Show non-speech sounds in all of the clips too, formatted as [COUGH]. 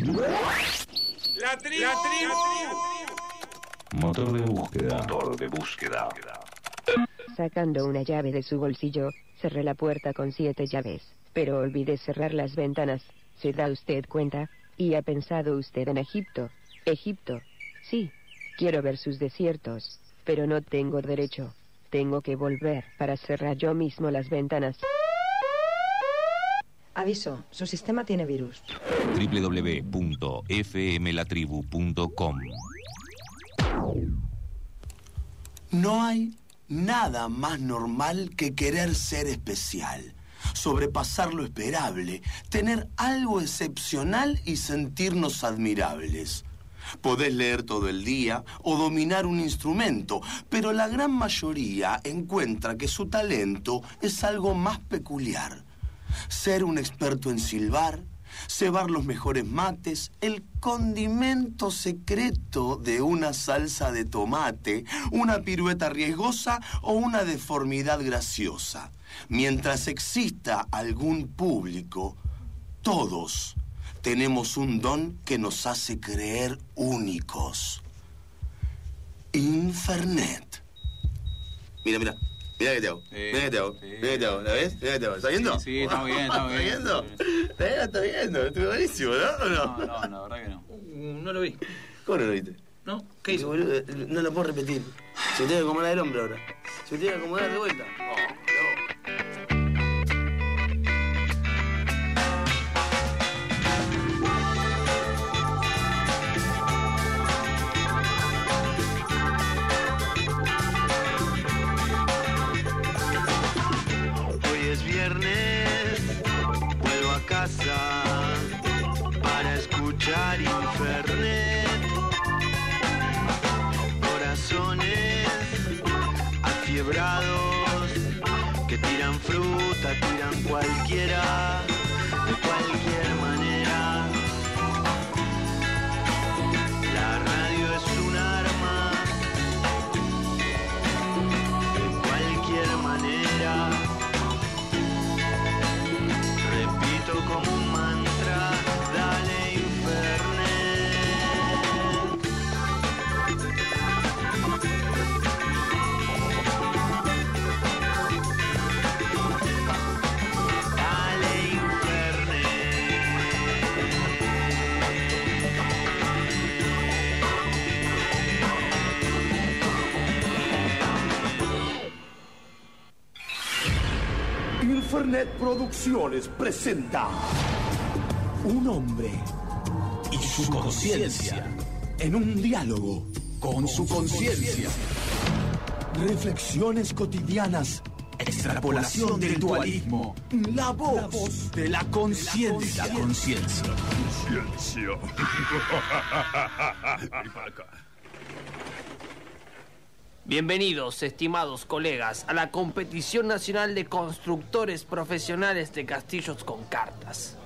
La tribu. La tribu. Motor de búsqueda. Motor de búsqueda. Sacando una llave de su bolsillo, cerré la puerta con siete llaves, pero olvidé cerrar las ventanas. ¿Se da usted cuenta? ¿Y ha pensado usted en Egipto? Egipto. Sí, quiero ver sus desiertos, pero no tengo derecho. Tengo que volver para cerrar yo mismo las ventanas. Aviso, su sistema tiene virus. www.fmlatribu.com No hay nada más normal que querer ser especial, sobrepasar lo esperable, tener algo excepcional y sentirnos admirables. Podés leer todo el día o dominar un instrumento, pero la gran mayoría encuentra que su talento es algo más peculiar. Ser un experto en silbar, cebar los mejores mates, el condimento secreto de una salsa de tomate, una pirueta riesgosa o una deformidad graciosa. Mientras exista algún público, todos tenemos un don que nos hace creer únicos. Infernet. Mira, mira. Mira que te hago. Mira que te hago. Mira que te hago. ¿La ves? Mira que te hago. ¿Estás viendo? Sí, sí, estamos bien, estamos bien. ¿Estás viendo? ¿Estás viendo? ¿Estás viendo? Estuvo buenísimo, ¿no? ¿O no? No, no, la verdad que no. No lo vi. ¿Cómo no lo viste? ¿No? ¿Qué hizo? Boludo, no lo puedo repetir. Se tiene que acomodar el hombro ahora. Se tiene que acomodar de vuelta. Cualquiera, Infernet Producciones presenta Un hombre y su conciencia en un diálogo con su conciencia. Reflexiones cotidianas, extrapolación del dualismo, la voz de la conciencia. La conciencia. [LAUGHS] Bienvenidos, estimados colegas, a la competición nacional de constructores profesionales de castillos con cartas.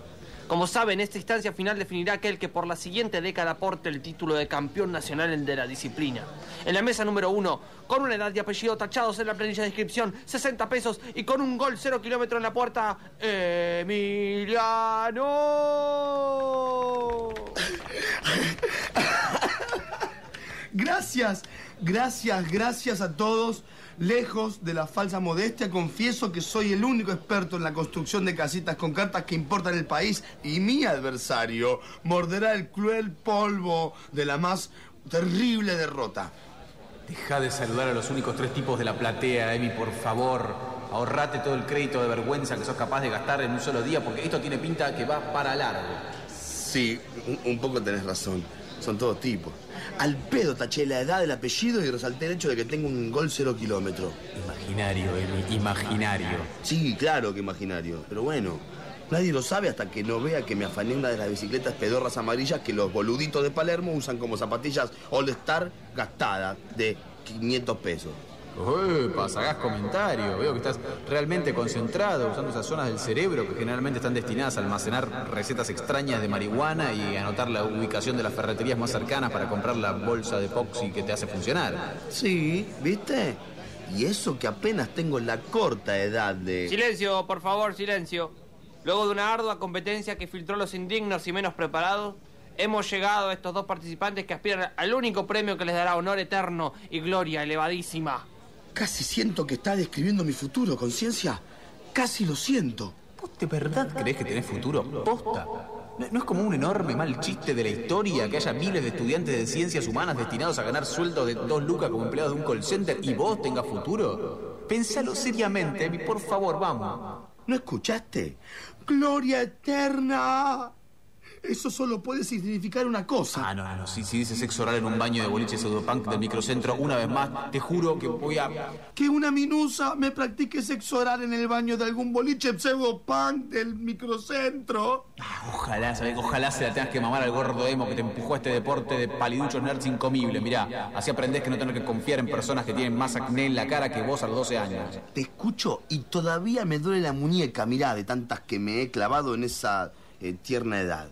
Como saben, esta instancia final definirá aquel que por la siguiente década aporte el título de campeón nacional de la disciplina. En la mesa número uno, con una edad y apellido tachados en la planilla de inscripción, 60 pesos y con un gol 0 kilómetro en la puerta, Emiliano. [LAUGHS] Gracias, gracias, gracias a todos. Lejos de la falsa modestia, confieso que soy el único experto en la construcción de casitas con cartas que importan el país y mi adversario morderá el cruel polvo de la más terrible derrota. Deja de saludar a los únicos tres tipos de la platea, Emi, por favor. Ahorrate todo el crédito de vergüenza que sos capaz de gastar en un solo día, porque esto tiene pinta que va para largo. Sí, un, un poco tenés razón. Son todos tipos. Al pedo taché la edad, el apellido y resalté el hecho de que tengo un gol cero kilómetro. Imaginario, Emi, imaginario. Sí, claro que imaginario. Pero bueno, nadie lo sabe hasta que no vea que me afané una de las bicicletas pedorras amarillas que los boluditos de Palermo usan como zapatillas All Star gastadas de 500 pesos. Epa, sacás comentario. Veo que estás realmente concentrado usando esas zonas del cerebro que generalmente están destinadas a almacenar recetas extrañas de marihuana y anotar la ubicación de las ferreterías más cercanas para comprar la bolsa de epoxi que te hace funcionar. Sí, ¿viste? Y eso que apenas tengo la corta edad de... Silencio, por favor, silencio. Luego de una ardua competencia que filtró los indignos y menos preparados, hemos llegado a estos dos participantes que aspiran al único premio que les dará honor eterno y gloria elevadísima. Casi siento que está describiendo mi futuro, conciencia. Casi lo siento. ¿Vos de verdad crees que tenés futuro? Posta. ¿No, no es como un enorme mal chiste de la historia que haya miles de estudiantes de ciencias humanas destinados a ganar sueldos de dos lucas como empleados de un call center y vos tengas futuro? Pensalo seriamente, por favor, vamos. ¿No escuchaste? ¡Gloria eterna! Eso solo puede significar una cosa. Ah, no, no, no. Si, si dices sexo oral en un baño de boliche pseudopunk del microcentro, una vez más, te juro que voy a. Que una minusa me practique sexo oral en el baño de algún boliche pseudopunk del microcentro. Ojalá, ¿sabes? Ojalá se la tengas que mamar al gordo emo que te empujó a este deporte de paliduchos nerds incomibles. Mirá, así aprendés que no tenés que confiar en personas que tienen más acné en la cara que vos a los 12 años. Te escucho y todavía me duele la muñeca, mirá, de tantas que me he clavado en esa eh, tierna edad.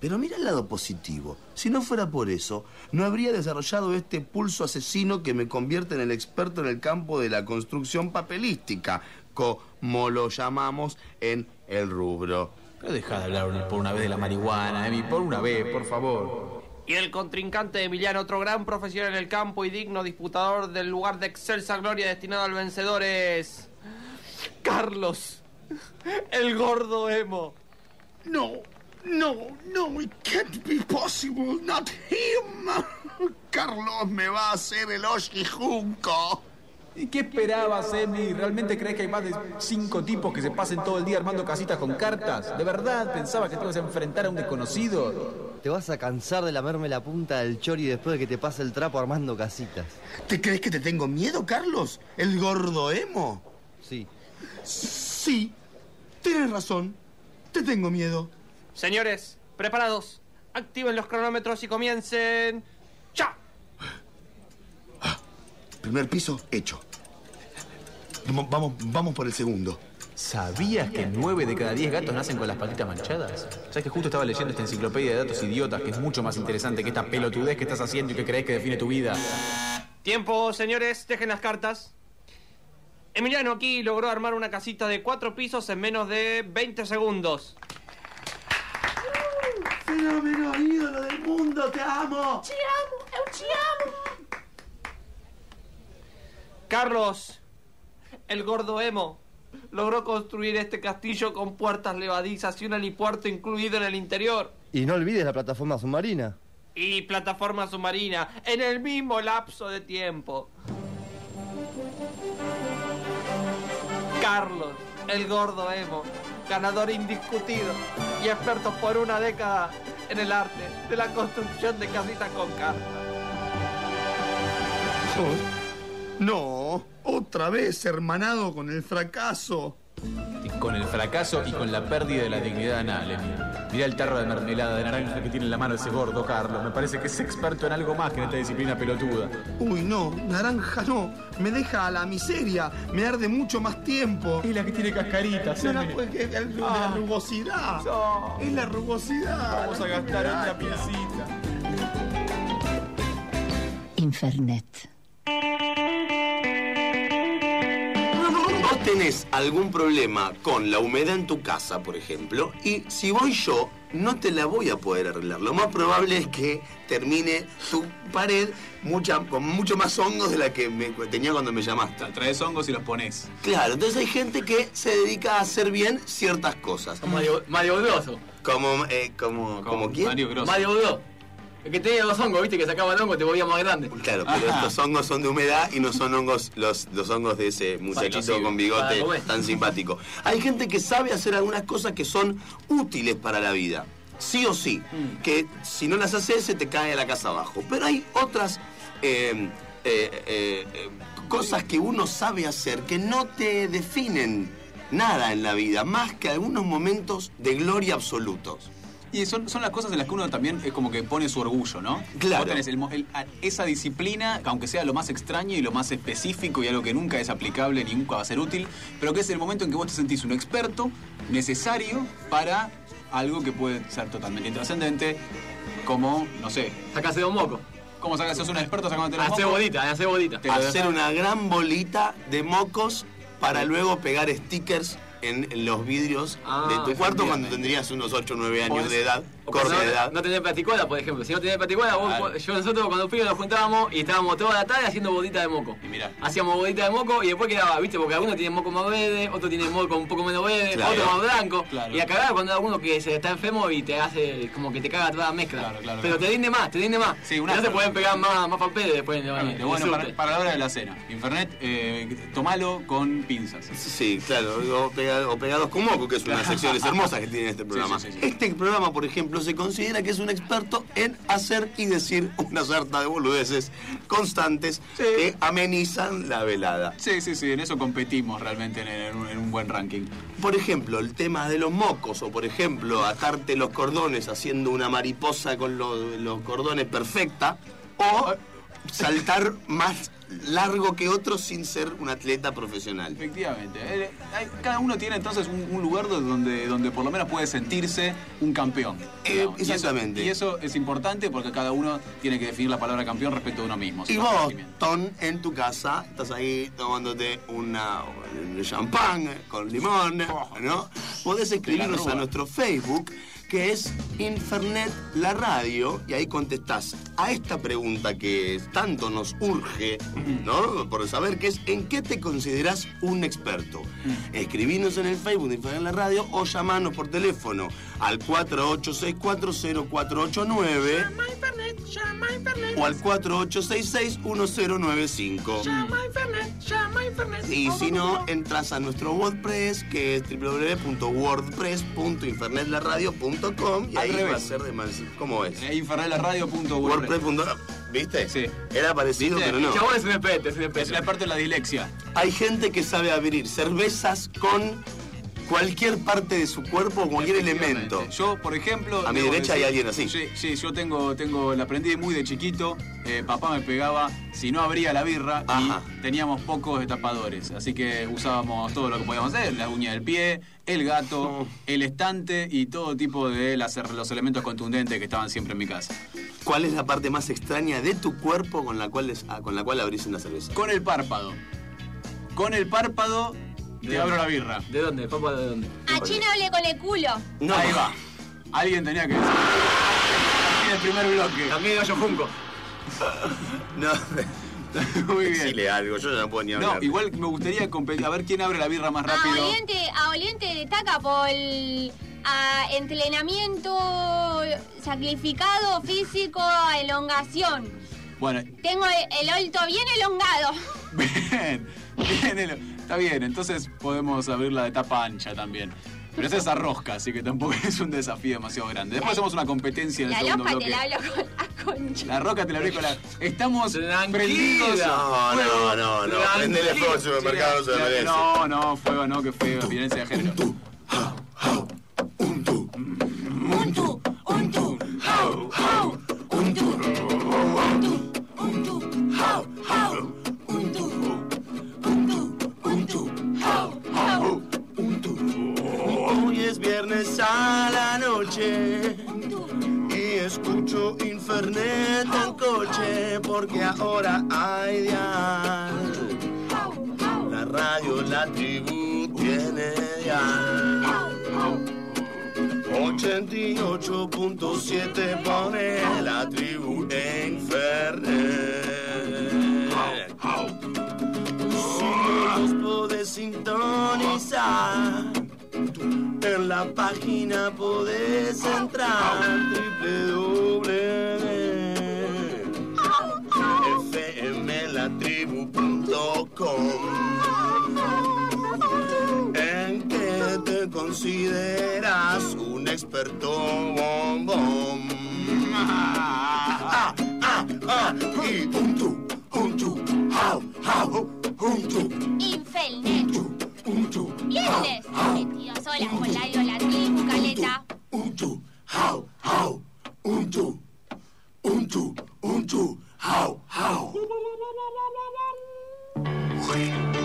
Pero mira el lado positivo. Si no fuera por eso, no habría desarrollado este pulso asesino que me convierte en el experto en el campo de la construcción papelística, como lo llamamos en el rubro. Pero deja de hablar por una vez de la marihuana, Emi, por una vez, por favor. Y el contrincante de Emiliano, otro gran profesional en el campo y digno disputador del lugar de excelsa gloria destinado al vencedor es... Carlos, el gordo emo. No, no, no, it can't be possible, not him. [LAUGHS] Carlos me va a hacer el Junco. ¿Y qué esperabas, Emi? ¿Realmente crees que hay más de cinco tipos que se pasen todo el día armando casitas con cartas? ¿De verdad pensabas que te ibas a enfrentar a un desconocido? Te vas a cansar de lamerme la punta del chori después de que te pase el trapo armando casitas. ¿Te crees que te tengo miedo, Carlos? ¿El gordo emo? Sí. Sí, tienes razón. Te tengo miedo. Señores, preparados. Activen los cronómetros y comiencen. ¡Ya! Primer piso, hecho. Vamos, vamos, vamos por el segundo. ¿Sabías que nueve de cada diez gatos nacen con las patitas manchadas? ¿Sabes que justo estaba leyendo esta enciclopedia de datos idiotas que es mucho más interesante que esta pelotudez que estás haciendo y que crees que define tu vida? Tiempo, señores, dejen las cartas. Emiliano aquí logró armar una casita de cuatro pisos en menos de 20 segundos. Fenómeno, ídolo del mundo, te amo. Te amo, eu te amo. Carlos, el gordo emo, logró construir este castillo con puertas levadizas y un helipuerto incluido en el interior. Y no olvides la plataforma submarina. Y plataforma submarina en el mismo lapso de tiempo. Carlos, el gordo emo, ganador indiscutido y experto por una década en el arte de la construcción de casitas con cartas. No, otra vez hermanado con el fracaso. Y con el fracaso y con la pérdida de la dignidad anal. Mira el tarro de mermelada de naranja que tiene en la mano ese gordo, Carlos. Me parece que es experto en algo más que en esta disciplina pelotuda. Uy, no, naranja no. Me deja a la miseria. Me arde mucho más tiempo. Es la que tiene cascaritas, No, pues, es la Ah. rugosidad. No. Es la rugosidad. Vamos a gastar otra piecita. Infernet. Tenés algún problema con la humedad en tu casa, por ejemplo, y si voy yo, no te la voy a poder arreglar. Lo más probable es que termine tu pared mucha, con mucho más hongos de la que me, tenía cuando me llamaste. Traes hongos y los pones. Claro, entonces hay gente que se dedica a hacer bien ciertas cosas. Mario, Mario Grosso. Como, eh, como, como quién? Mario Grosso. Mario Grosso. El que tenía los hongos, viste, que sacaba el hongo y te volvía más grande. Claro, pero estos hongos son de humedad y no son hongos, los, los hongos de ese muchachito con bigote tan simpático. Hay gente que sabe hacer algunas cosas que son útiles para la vida. Sí o sí. Mm. Que si no las haces se te cae a la casa abajo. Pero hay otras eh, eh, eh, cosas que uno sabe hacer que no te definen nada en la vida, más que algunos momentos de gloria absolutos. Y son, son las cosas en las que uno también es como que pone su orgullo, ¿no? Claro. Vos tenés el mo- el- a- esa disciplina, que aunque sea lo más extraño y lo más específico y algo que nunca es aplicable ni nunca va a ser útil, pero que es el momento en que vos te sentís un experto necesario para algo que puede ser totalmente intrascendente, como, no sé, Sacase un moco. ¿cómo sacas? ¿Sos un experto sacándote los Hace mocos? bodita, hace bodita. Te lo hacer una gran bolita de mocos para luego pegar stickers en los vidrios Ah, de tu cuarto cuando tendrías unos 8 o 9 años de edad. No, no tenés platicola, por ejemplo. Si no tenés platicola, vos, yo nosotros cuando fuimos nos juntábamos y estábamos toda la tarde haciendo bodita de moco. Y mirá. Hacíamos bodita de moco y después quedaba, ¿viste? Porque algunos tienen moco más verde, otros tienen moco un poco menos verde, Claro. otro más blanco. Claro. Y a cagar cuando hay alguno que se está enfermo y te hace como que te caga toda la mezcla. Claro, claro, Pero claro. te rinde más, te rinde más. Sí, no se pueden pegar más, más papeles después en Bueno, para, para la hora de la cena. Infernet, eh, tomalo con pinzas. Sí, claro, o, pega- o pegados con moco, que es una de las secciones hermosas que tiene este programa. sí, sí, sí. Este programa, por ejemplo, se considera que es un experto en hacer y decir una sarta de boludeces constantes que amenizan la velada. Sí, sí, sí, en eso competimos realmente en, en un, en un buen ranking. Por ejemplo, el tema de los mocos, o por ejemplo, atarte los cordones haciendo una mariposa con lo- los cordones perfecta, o saltar más largo que otros sin ser un atleta profesional. Efectivamente. Eh, Cada uno tiene entonces un, un lugar donde, donde por lo menos puede sentirse un campeón. Eh, digamos. Y eso- exactamente. Y eso, es importante porque cada uno tiene que definir la palabra campeón respecto de uno mismo. Y vos. Ton, en tu casa, estás ahí tomándote una un champán con limón, ¿no? Podés escribirnos a nuestro Facebook, que es Infernet La Radio, y ahí contestás a esta pregunta que tanto nos urge, ¿no? Por saber qué es, ¿en qué te considerás un experto? Escribinos en el Facebook de Infernet La Radio o llamanos por teléfono al 48640489 Llama a Internet, llama a Internet. o al 4866-1095. Llama a Internet, llama a Internet. Y si no, entras a nuestro WordPress, que es www.wordpress.internetlarradio.com y Al ahí revés. va a ser de más. ¿Cómo es? Eh, infernetlaradio.wordpress. WordPress. ¿Viste? Sí. Era parecido, ¿Viste? pero no. Chabón es un espete, es un Es espete. la parte de la dislexia. Hay gente que sabe abrir cervezas con cualquier parte de su cuerpo o cualquier elemento. Yo, por ejemplo. A mi derecha hay alguien así. Sí, sí, yo tengo, tengo, la aprendí muy de chiquito. eh, papá me pegaba si no abría la birra Ajá. y teníamos pocos tapadores. Así que usábamos todo lo que podíamos hacer: la uña del pie, el gato, Mm. el estante y todo tipo de las- los elementos contundentes que estaban siempre en mi casa. ¿Cuál es la parte más extraña de tu cuerpo con la cual, es- ah, con la cual abrís una cerveza? Con el párpado. Con el párpado te abro la birra. ¿De dónde? Papá, ¿de dónde? A Chino hable con el culo. No. Ahí va. Alguien tenía que decir. En el primer bloque. También yo Junco. No. [LAUGHS] Muy bien. Decile algo, yo ya no puedo ni hablar. No, igual me gustaría competir, a ver quién abre la birra más A rápido. Oliente, a Oliente destaca por el a entrenamiento sacrificado físico a elongación. Bueno, Tengo el, el olto bien elongado. bien. [LAUGHS] está bien, entonces podemos abrir la de tapa ancha también. Pero esa es a rosca, así que tampoco [LAUGHS] es un desafío demasiado grande. Después hacemos una competencia en el La segundo loca te bloque. la hablo con la concha. La roca te la abrí con la. Estamos prendidos. No, no, no, no. Prendele fuego al supermercado, no se lo merece. No, no, fuego no, que feo, violencia de género. Y escucho Infernet en coche porque ahora hay dial. La radio, la tribu tiene dial. 88.7 pone la tribu Infernet. Si nos podés sintonizar, en la página podés entrar www.fmlatribu.com En que te consideras un experto bombón. Ah, ah, ah, y un tu, un tu, how, how, un tu. Infelnet. Viernes. Metido sola con la la tribu caleta. Un tu, how, how, un tu, un tu, un tu, how, how. [LAUGHS]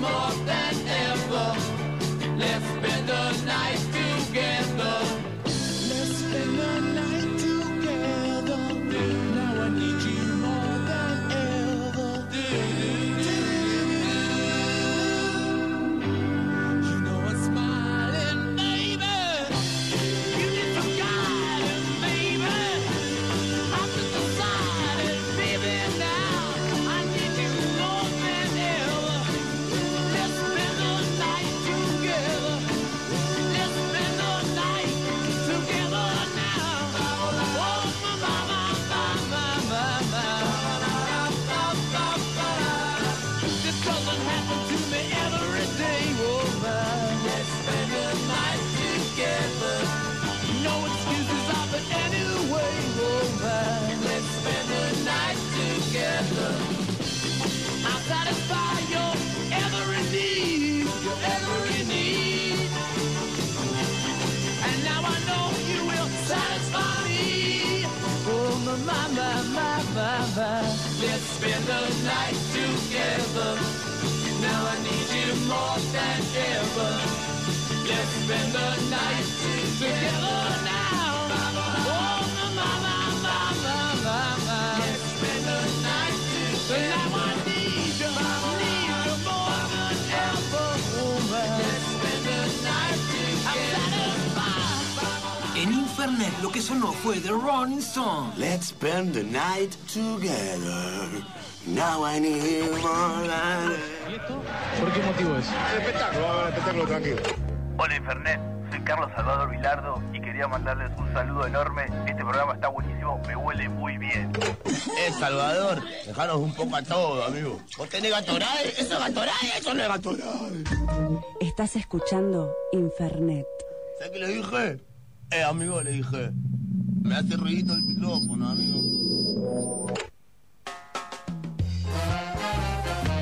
more than lo que sonó fue The Rolling Stones. Let's spend the night together. Now I need more than... ¿Por qué motivo es? El espectáculo, vamos a ver el espectáculo tranquilo. Hola Infernet, soy Carlos Salvador Vilardo y quería mandarles un saludo enorme. Este programa está buenísimo, me huele muy bien. Eh, Salvador, dejanos un poco a todo, amigo. ¿Vos tenés Gatorade? ¿Eso es Gatorade? Eso no es Gatorade. Estás escuchando Infernet. ¿Sabes qué le dije? Eh, amigo, le dije. Me hace ruidito el micrófono, amigo.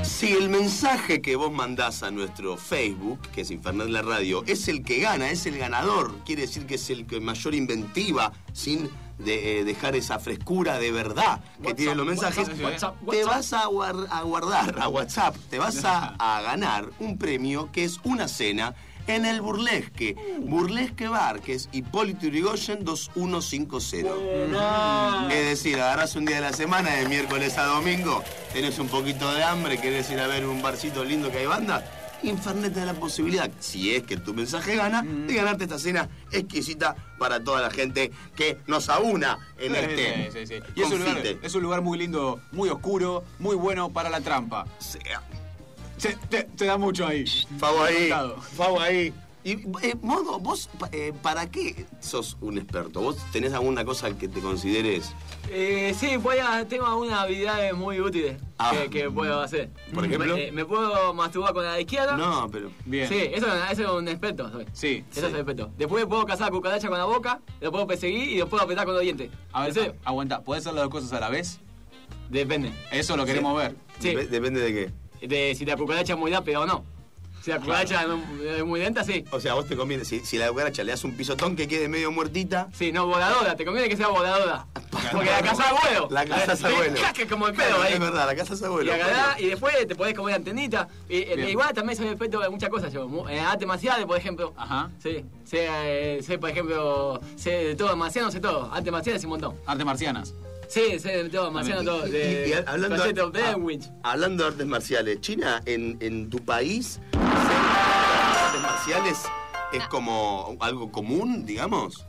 Si el mensaje que vos mandás a nuestro Facebook, que es Infernet la Radio, es el que gana, es el ganador, quiere decir que es el que mayor inventiva, sin de- eh, dejar esa frescura de verdad que tienen los mensajes, WhatsApp, te WhatsApp. vas a, guar- a guardar a WhatsApp, te vas a, [LAUGHS] a ganar un premio que es una cena en el Burlesque. Burlesque Bar, que es Hipólito Yrigoyen 2150. Es decir, agarrás un día de la semana, de miércoles a domingo, tenés un poquito de hambre, querés ir a ver un barcito lindo que hay banda. Infernet te da la posibilidad, si es que tu mensaje gana, de ganarte esta cena exquisita para toda la gente que nos aúna en Sí, este sí, sí, sí. Y es un, lugar, confite. es un lugar muy lindo, muy oscuro, muy bueno para la trampa. Se- te, te da mucho ahí. Favo ahí. Favo ahí. Y, eh, Modo, vos, eh, ¿para qué sos un experto? ¿Vos tenés alguna cosa que te consideres? Eh, sí, voy a, tengo algunas habilidades muy útiles Ah. que, que puedo hacer. Por ejemplo. Me, eh, me puedo masturbar con la izquierda. No, pero. Bien. Sí, eso, eso es un experto. soy. Sí. Eso es un experto. Después puedo cazar cucaracha con la boca, lo puedo perseguir y lo puedo apretar con los dientes. A ver, ¿En serio? a- aguanta, ¿puedes hacer las dos cosas a la vez? Depende. Eso lo queremos ver. Sí. Dep- depende de qué. De si la cucaracha es muy rápida o no. Si la cucaracha es muy lenta, sí. O sea, vos te conviene, si, si la cucaracha le das un pisotón que quede medio muertita. Sí, no, voladora, te conviene que sea voladora. Porque la casa de abuelo. La casa es abuelo. [LAUGHS] como el pedo ahí. Es verdad, la casa es abuelo. Y agarrá, y después te podés comer antenita. Y, eh, igual también soy efecto de muchas cosas yo. Arte marciales, por ejemplo. Ajá. Sí. Sé, eh, sé, por ejemplo, sé de todo, marciano sé todo. Arte marciales un montón. Artes marcianas. Sí, de todo, marciano todo. Y- De, y- y hablando, proyecto ah, Blair hablando de artes marciales, China, en, en tu país, artes marciales es como algo común, digamos.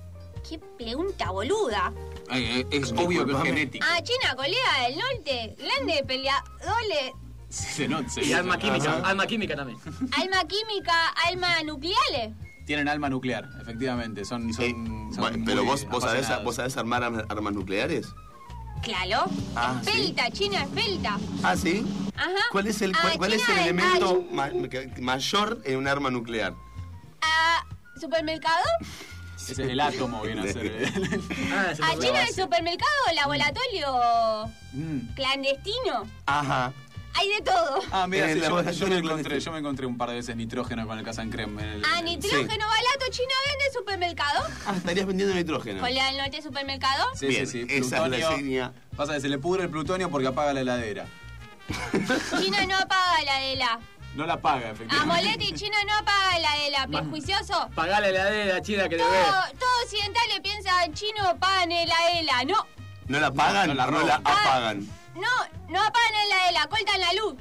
Qué pregunta boluda. Ay, eh, es obvio que es genético. Ah, China, colega del norte, grande peleadores, Se nota, se Y alma química, Ajá. alma química también. alma química, alma nucleares. Tienen alma nuclear, efectivamente. Son, son, son Bueno, pero vos, vos, sabés, vos sabés armar arm- armas nucleares. Claro. Ah, sí. Esbelta, China, esbelta. Ah, sí. Ajá. ¿Cuál es el, Ah, cuál, es el elemento ma- mayor en un arma nuclear? Ah, ¿supermercado? Es el átomo viene a ser. [LAUGHS] Ah, ¿A China el supermercado, laboratorio Mm. clandestino? Ajá. Hay de todo. Ah, mira, sí, el yo, yo me encontré, yo me encontré un par de veces nitrógeno con el Casancrem. en el- ¿A en el- nitrógeno barato China vende supermercado? Ah, estarías vendiendo nitrógeno. ¿Colega del norte supermercado? Sí, Bien, sí, sí. esa es la plutonio. Pasa que se le pudre el plutonio porque apaga la heladera. [LAUGHS] China no apaga la de la. No la apaga, efectivamente. Amoletti, China no apaga la de la. ¿Prejuicioso? Pagá la heladera china que le Todo, ve. todo occidental le piensa chino pagan el ELA. No, ¿No la pagan? No la no la roban. apagan. No, no apagan el ELA, cortan la luz.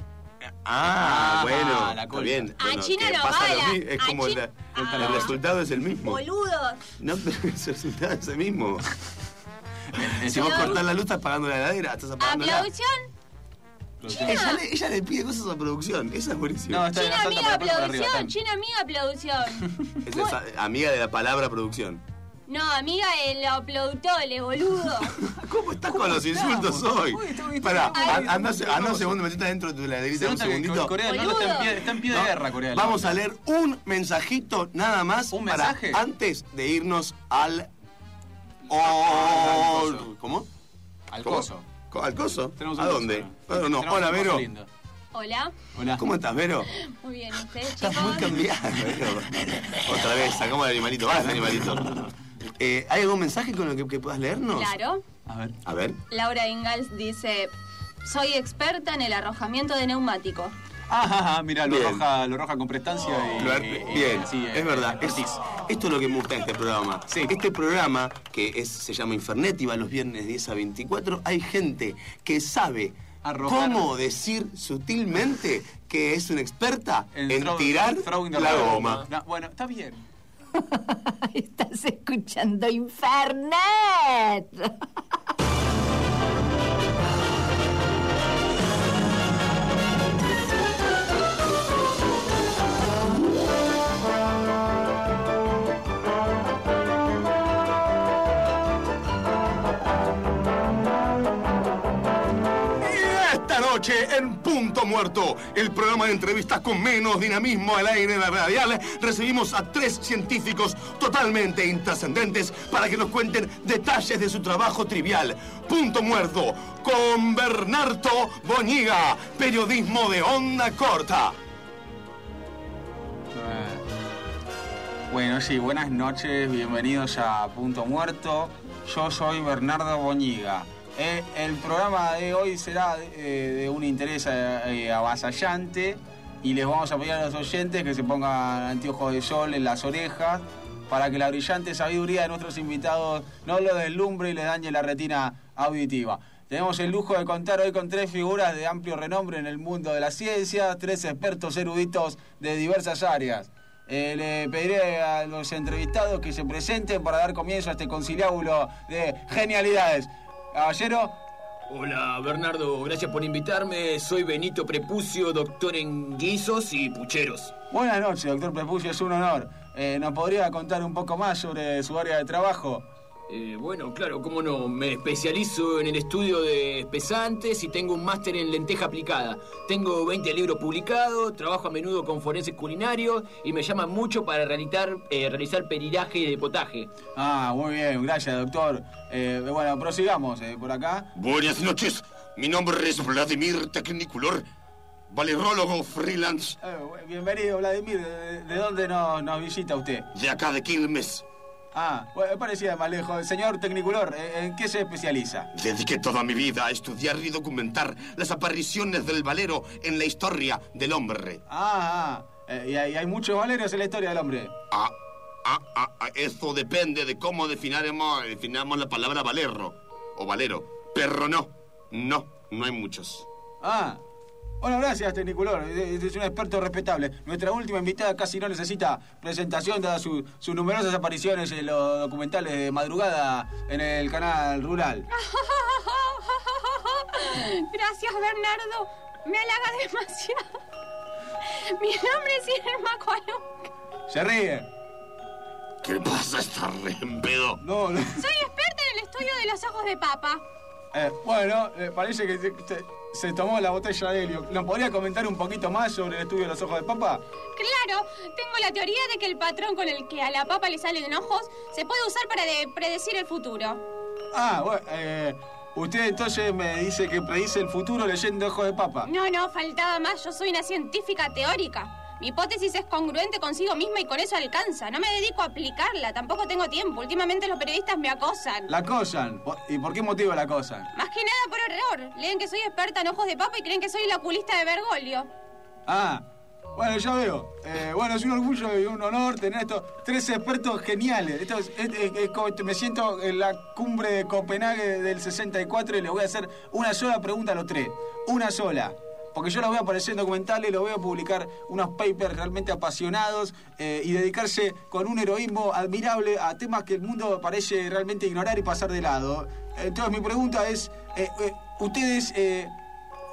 Ah, Ah, bueno, la está colta. bien. A Bueno, China no mi- Es A como el, Ah. resultado es el mismo. Boludos. No, pero [LAUGHS] el resultado es el mismo. [LAUGHS] Si vos cortás la luz, estás apagando la heladera, estás apagando la... Aplausión. Ella le, ella le pide cosas a producción, esa es buenísima. No, está China amiga producción. China amiga producción. Esa es amiga de la palabra producción. No, amiga los productores, boludo. [LAUGHS] ¿Cómo estás con los insultos hoy? Pará, Ay. a- anda, anda un segundo, metete adentro de tu Se heladerita un nota que segundito. Corea del Norte está en pie, está en pie de No, guerra, Corea del Vamos Norte. a leer un mensajito nada más ¿Un para mensaje? antes de irnos al... Al coso. ¿Cómo? Al ¿Cómo? coso. Co- ¿Al coso? Tenemos un ¿A coso dónde? Bueno, no. Tenemos Hola, un coso Vero. lindo. Hola. Hola. ¿Cómo estás, Vero? [LAUGHS] Muy bien, ¿ustedes Estás chicos? muy cambiada, [LAUGHS] Vero. Otra vez, sacamos el animalito. Vas, animalito. Eh, ¿Hay algún mensaje con el que, que puedas leernos? Claro. A ver. A ver. Laura Ingalls dice, soy experta en el arrojamiento de neumáticos. Ah, ah, mira, lo Bien. roja, lo roja con prestancia y. Lo- y- bien, sí, es verdad. Es- esto es lo que me gusta de este programa. Sí. Este programa, que es, se llama Infernet y va los viernes 10 a 24, hay gente que sabe Arrojar. cómo decir sutilmente que es una experta en, tirar throwing la goma. No, bueno, está bien. [LAUGHS] Estás escuchando Infernet. [LAUGHS] Punto Muerto, el programa de entrevistas con menos dinamismo al aire radial, recibimos a tres científicos totalmente intrascendentes para que nos cuenten detalles de su trabajo trivial. Punto Muerto con Bernardo Boñiga, periodismo de onda corta. Bueno, sí, buenas noches, bienvenidos a Punto Muerto. Yo soy Bernardo Boñiga. Eh, el programa de hoy será eh, de un interés eh, avasallante y les vamos a pedir a los oyentes que se pongan anteojos de sol en las orejas para que la brillante sabiduría de nuestros invitados no lo deslumbre y les dañe la retina auditiva. Tenemos el lujo de contar hoy con tres figuras de amplio renombre en el mundo de la ciencia, tres expertos eruditos de diversas áreas. Eh, le pediré a los entrevistados que se presenten para dar comienzo a este conciliábulo de genialidades. Caballero, Hola Bernardo, gracias por invitarme. Soy Benito Prepucio, doctor en guisos y pucheros. buenas noches, doctor Prepucio, es un honor. Eh, ¿Nos podría contar un poco más sobre su área de trabajo? Eh, bueno, claro, cómo no. Me especializo en el estudio de espesantes y tengo un máster en lenteja aplicada. Tengo 20 libros publicados, trabajo a menudo con forenses culinarios y me llaman mucho para realizar, eh, realizar periraje y de potaje. Ah, muy bien, gracias, doctor. Eh, bueno, prosigamos eh, por acá. Buenas noches, mi nombre es Vladimir Technicolor valerólogo freelance Eh, bienvenido, Vladimir. ¿De, de dónde nos, nos visita usted? de acá de Quilmes. Ah, parecía más lejos. Señor Tecniculor, ¿en en qué se especializa? Dediqué toda mi vida a estudiar y documentar las apariciones del valero en la historia del hombre. Ah, ah. eh, y, hay, muchos valeros en la historia del hombre. Ah, ah, ah, ah, eso depende de cómo definiremos, definamos la palabra valero o valero. Pero no, no, no hay muchos. Ah. Bueno, gracias, Tecniculor. Es es un experto respetable. Nuestra última invitada casi no necesita presentación, dadas su- sus numerosas apariciones en los documentales de madrugada en el canal rural. [LAUGHS] Gracias, Bernardo. Me halaga demasiado. Mi nombre es Irma Cualunca. Se ríe. ¿Qué pasa? ¿Está re en pedo? No, no. Soy experta en el estudio de los ojos de papa. Eh, bueno, eh, parece que se tomó la botella de helio. ¿Nos podría comentar un poquito más sobre el estudio de los ojos de papa? Claro, tengo la teoría de que el patrón con el que a la papa le salen ojos se puede usar para de- predecir el futuro. Ah, bueno, eh, usted entonces me dice que predice el futuro leyendo ojos de papa. No, no, faltaba más. Yo soy una científica teórica. Mi hipótesis es congruente consigo misma y con eso alcanza. No me dedico a aplicarla, tampoco tengo tiempo. Últimamente los periodistas me acosan. La acosan. ¿Por- ¿Y por qué motivo la acosan? Más que nada por error. Leen que soy experta en ojos de papa y creen que soy la oculista de Bergoglio. Ah, bueno, ya veo. Eh, bueno, es un orgullo y un honor tener estos tres expertos geniales. Esto es- es- me siento en la cumbre de Copenhague del 64 y les voy a hacer una sola pregunta a los tres. Una sola. Porque yo los voy a aparecer en documentales, los voy a publicar unos papers realmente apasionados eh, y dedicarse con un heroísmo admirable a temas que el mundo parece realmente ignorar y pasar de lado. Entonces mi pregunta es, eh, eh, ¿ustedes eh,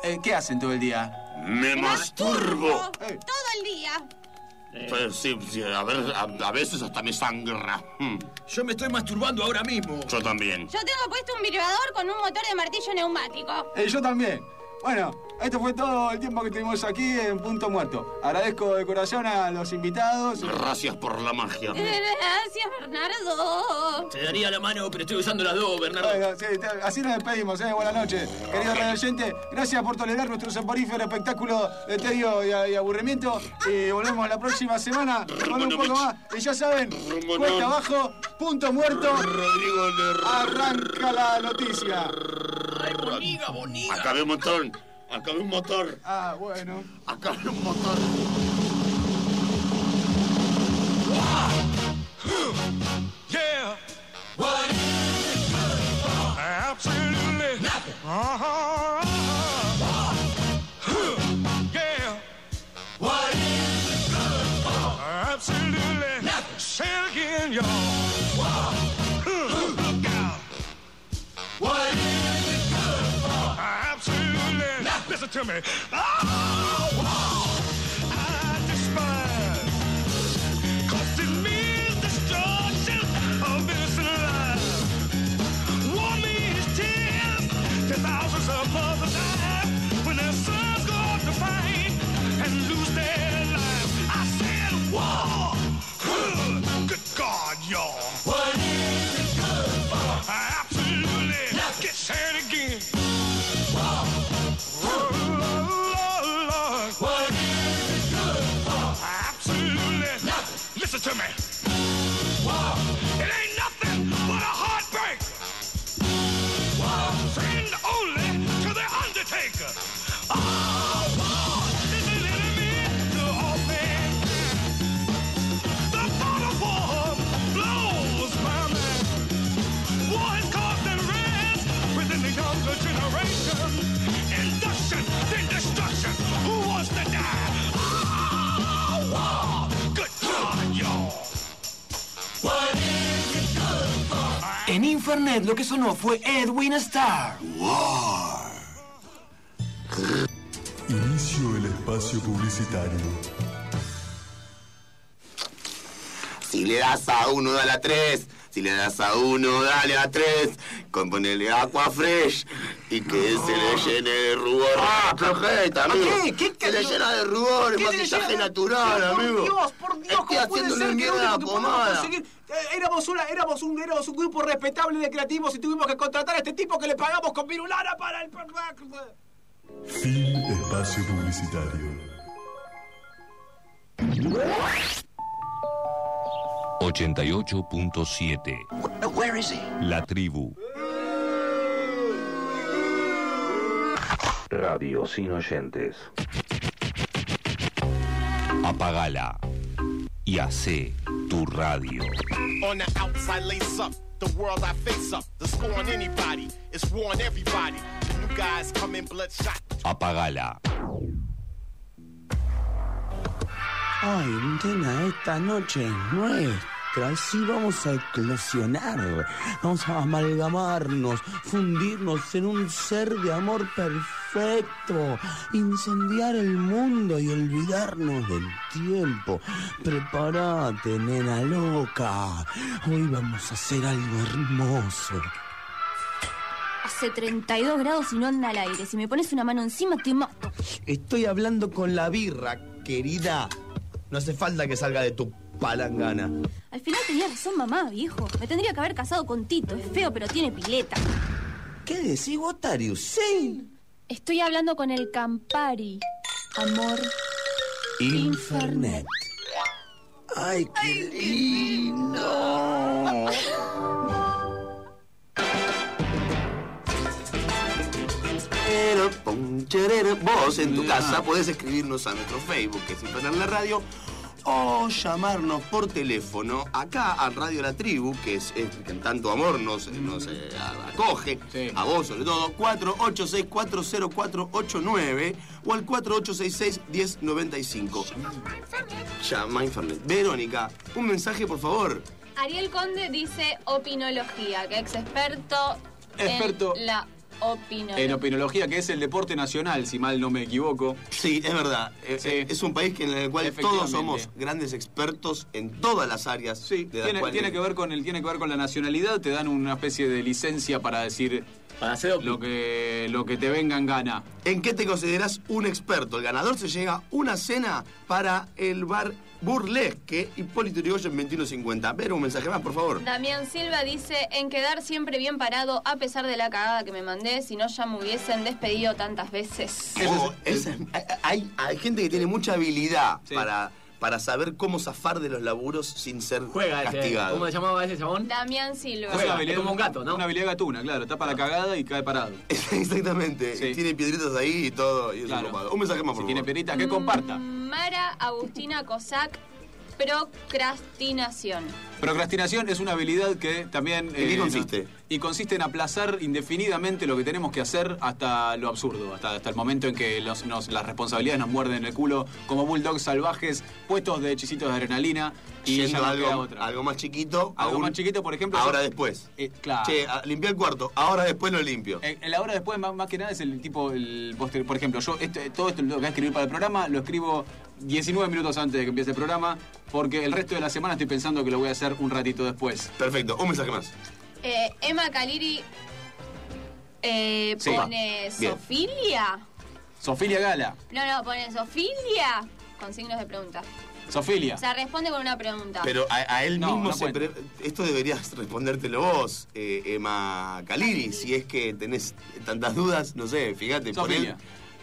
eh, qué hacen todo el día? ¡Me masturbo! Todo el día. Pues sí, sí, a, ver, a, a veces hasta me sangra. Hmm, Yo me estoy masturbando ahora mismo. Yo también. Yo tengo puesto un vibrador con un motor de martillo neumático. Eh, yo también. Bueno, esto fue todo el tiempo que tuvimos aquí en Punto Muerto. Agradezco de corazón a los invitados. Gracias por la magia. Gracias, Bernardo. Te daría la mano, pero estoy usando las dos, Bernardo. Bueno, sí, te- así nos despedimos, ¿eh? Buenas noches. Querido radio oyente, gracias por tolerar nuestro soporífero espectáculo de tedio y, y aburrimiento. Y volvemos la próxima semana con un poco más. Y ya saben, cuesta abajo, punto muerto. Arranca la noticia. Boniga, boniga. Acabé un montón. Acabé un motor. Ah, bueno. Acabé un motor. Yeah. What is it good for? Absolutely nothing. Uh-huh. Yeah. What is it good for? Absolutely nothing. Say it again, y'all. Look out. What is it good for? Absolutely Listen to me. Oh, I despise. Cause it means destruction of innocent lives. War means tears to thousands of mothers die when their sons go off to fight and lose their lives. I said war. Infernet lo que sonó fue Edwin Starr. Inicio el espacio publicitario. Si le das a uno, dale a tres. Si le das a uno, dale a tres. Con ponerle agua fresh y que se le llene de rubor. ¡Ah, flojeta, amigo! ¿Qué? ¿Qué? Se le llena de rubor, ¿Qué maquillaje natural, amigo. Por Dios, por Dios, Estoy ¿cómo puede ser que conseguir? eh, éramos, una, éramos, un, éramos un grupo respetable de creativos y tuvimos que contratar a este tipo que le pagamos con virulana para el... Fin espacio publicitario. 88.7 Where is he? La tribu. Radio sin oyentes. Apagala y hace tu radio. On the outside, lace up. The world I face up. The score on anybody. It's war on everybody. The new guys come in bloodshot. Apagala. Ay, nena, esta noche es nuestra. Sí, vamos a eclosionar. Vamos a amalgamarnos, fundirnos en un ser de amor perfecto. Incendiar el mundo y olvidarnos del tiempo. Prepárate, nena loca. Hoy vamos a hacer algo hermoso. Hace 32 grados y no anda al aire. Si me pones una mano encima, te mato. Estoy hablando con la birra, querida. No hace falta que salga de tu palangana. Al final tenía razón mamá, viejo. Me tendría que haber casado con Tito. Es feo, pero tiene pileta. ¿Qué decís, Gotarius? Sí. Estoy hablando con el Campari. Amor. Infernet. Ay, qué lindo. Pero, pum, cherero. Vos en tu casa podés escribirnos a nuestro Facebook, que es Infernal la Radio, o llamarnos por teléfono acá a Radio La Tribu, que es, es que en tanto amor nos, nos eh, acoge, a vos sobre todo, 48640489 o al 4866-1095. Llama a Infernet. Verónica, un mensaje por favor. Ariel Conde dice opinología, que ex experto, Experto. en la opinología. En opinología, que es el deporte nacional, si mal no me equivoco. Sí, es verdad. Eh, eh, Es un país que en el cual todos somos grandes expertos en todas las áreas. Sí, de las Tiene, cuales- tiene que ver con el, tiene que ver con la nacionalidad, te dan una especie de licencia para decir lo que lo que te venga en gana. ¿En qué te consideras un experto? El ganador se llega una cena para el bar Burlesque Hipólito Yrigoyen 2150. Ver un mensaje más, por favor. Damián Silva dice, en quedar siempre bien parado a pesar de la cagada que me mandé, si no ya me hubiesen despedido tantas veces. Oh, esa es- hay, hay gente que tiene mucha habilidad para, para saber cómo zafar de los laburos sin ser castigado. ¿Cómo se llamaba ese chabón? Damián Silva. Es una habilidad- como un gato, ¿no? Una habilidad gatuna, claro. Tapa la cagada y cae parado. [LAUGHS] Exactamente. Tiene piedritas ahí y todo. Y es Claro. Un mensaje más, por Si tiene favor. piedritas, que comparta. Mara Agustina Cosac, procrastinación. Procrastinación es una habilidad que también... ¿En qué no- consiste? y consiste en aplazar indefinidamente lo que tenemos que hacer hasta lo absurdo, hasta, hasta el momento en que los- nos- las responsabilidades nos muerden el culo como bulldogs salvajes, puestos de hechicitos de adrenalina y Yendo ya algo, otra. algo más chiquito. Algo aún- más chiquito, por ejemplo... Ahora yo- después. Eh, claro. Che, a- limpié el cuarto. Ahora después lo limpio. Eh, El ahora después, más, más que nada, es el tipo, el. Por ejemplo, yo este- todo esto lo que escribir para el programa, lo escribo 19 minutos antes de que empiece el programa, porque el resto de la semana estoy pensando que lo voy a hacer un ratito después. Perfecto, un mensaje más. Eh, Emma Caliri eh, Sí. pone Bien. Sofilia. Sofilia Gala. No, no, pone Sofilia con signos de pregunta. Sofilia. O sea, responde con una pregunta. Pero a, a él No, mismo no se pre- Esto deberías respondértelo vos, eh, Emma Caliri, si es que tenés tantas dudas, no sé, fíjate, Sofilia.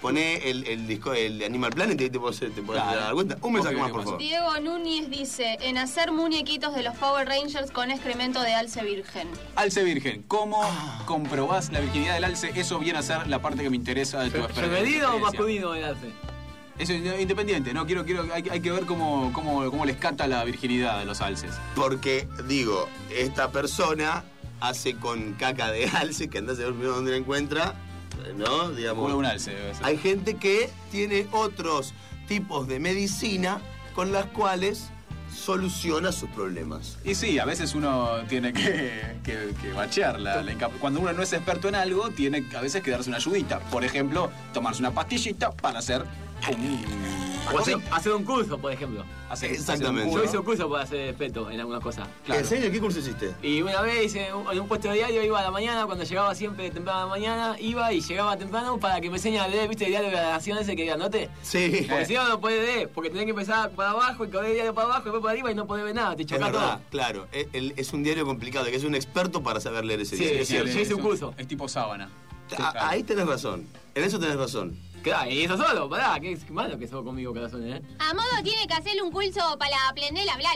Poné el, el disco el Animal Planet y ahí te podés, te podés Claro. dar cuenta. Un mensaje más, ¿qué por favor. Diego Núñez dice, en hacer muñequitos de los Power Rangers con excremento de alce virgen. Alce virgen. ¿Cómo comprobás la virginidad del alce? Eso viene a ser la parte que me interesa de tu experiencia. ¿Femenino o masculino el alce? Eso es independiente, ¿no? Quiero, quiero, hay, hay que ver cómo, cómo, cómo les cata la virginidad de los alces. Porque, digo, esta persona hace con caca de alce, que andás a ver primero dónde la encuentra, ¿no? Digamos. Un alce debe ser. Hay gente que tiene otros tipos de medicina con las cuales soluciona sus problemas. Y sí, a veces uno tiene que, que, que bachear la, la incap- Cuando uno no es experto en algo, tiene a veces que darse una ayudita. Por ejemplo, tomarse una pastillita para hacer. O hacer, hacer un curso, por ejemplo. Hacer- Exactamente. Yo hice un curso para ser experto en algunas cosas. ¿En serio? ¿Qué curso hiciste? Y una vez hice un- en un puesto de diario, iba a la mañana, cuando llegaba siempre temprano a la mañana, iba y llegaba temprano para que me enseñe a leer, ¿viste? El diario de la nación ese que anote. Sí. Porque si no, no podés leer, porque tenés que empezar para abajo y correr el diario para abajo y después para arriba y no podés ver nada, te Es verdad, todo. claro. Es, el- es un diario complicado, que es un experto para saber leer ese Sí, diario. sí, yo hice un curso. Es tipo sábana. a- ahí tenés razón. En eso tenés razón. Claro, y eso solo, pará, qué malo que sos conmigo, corazón, ¿eh? A modo tiene que hacerle un curso para aprender a hablar.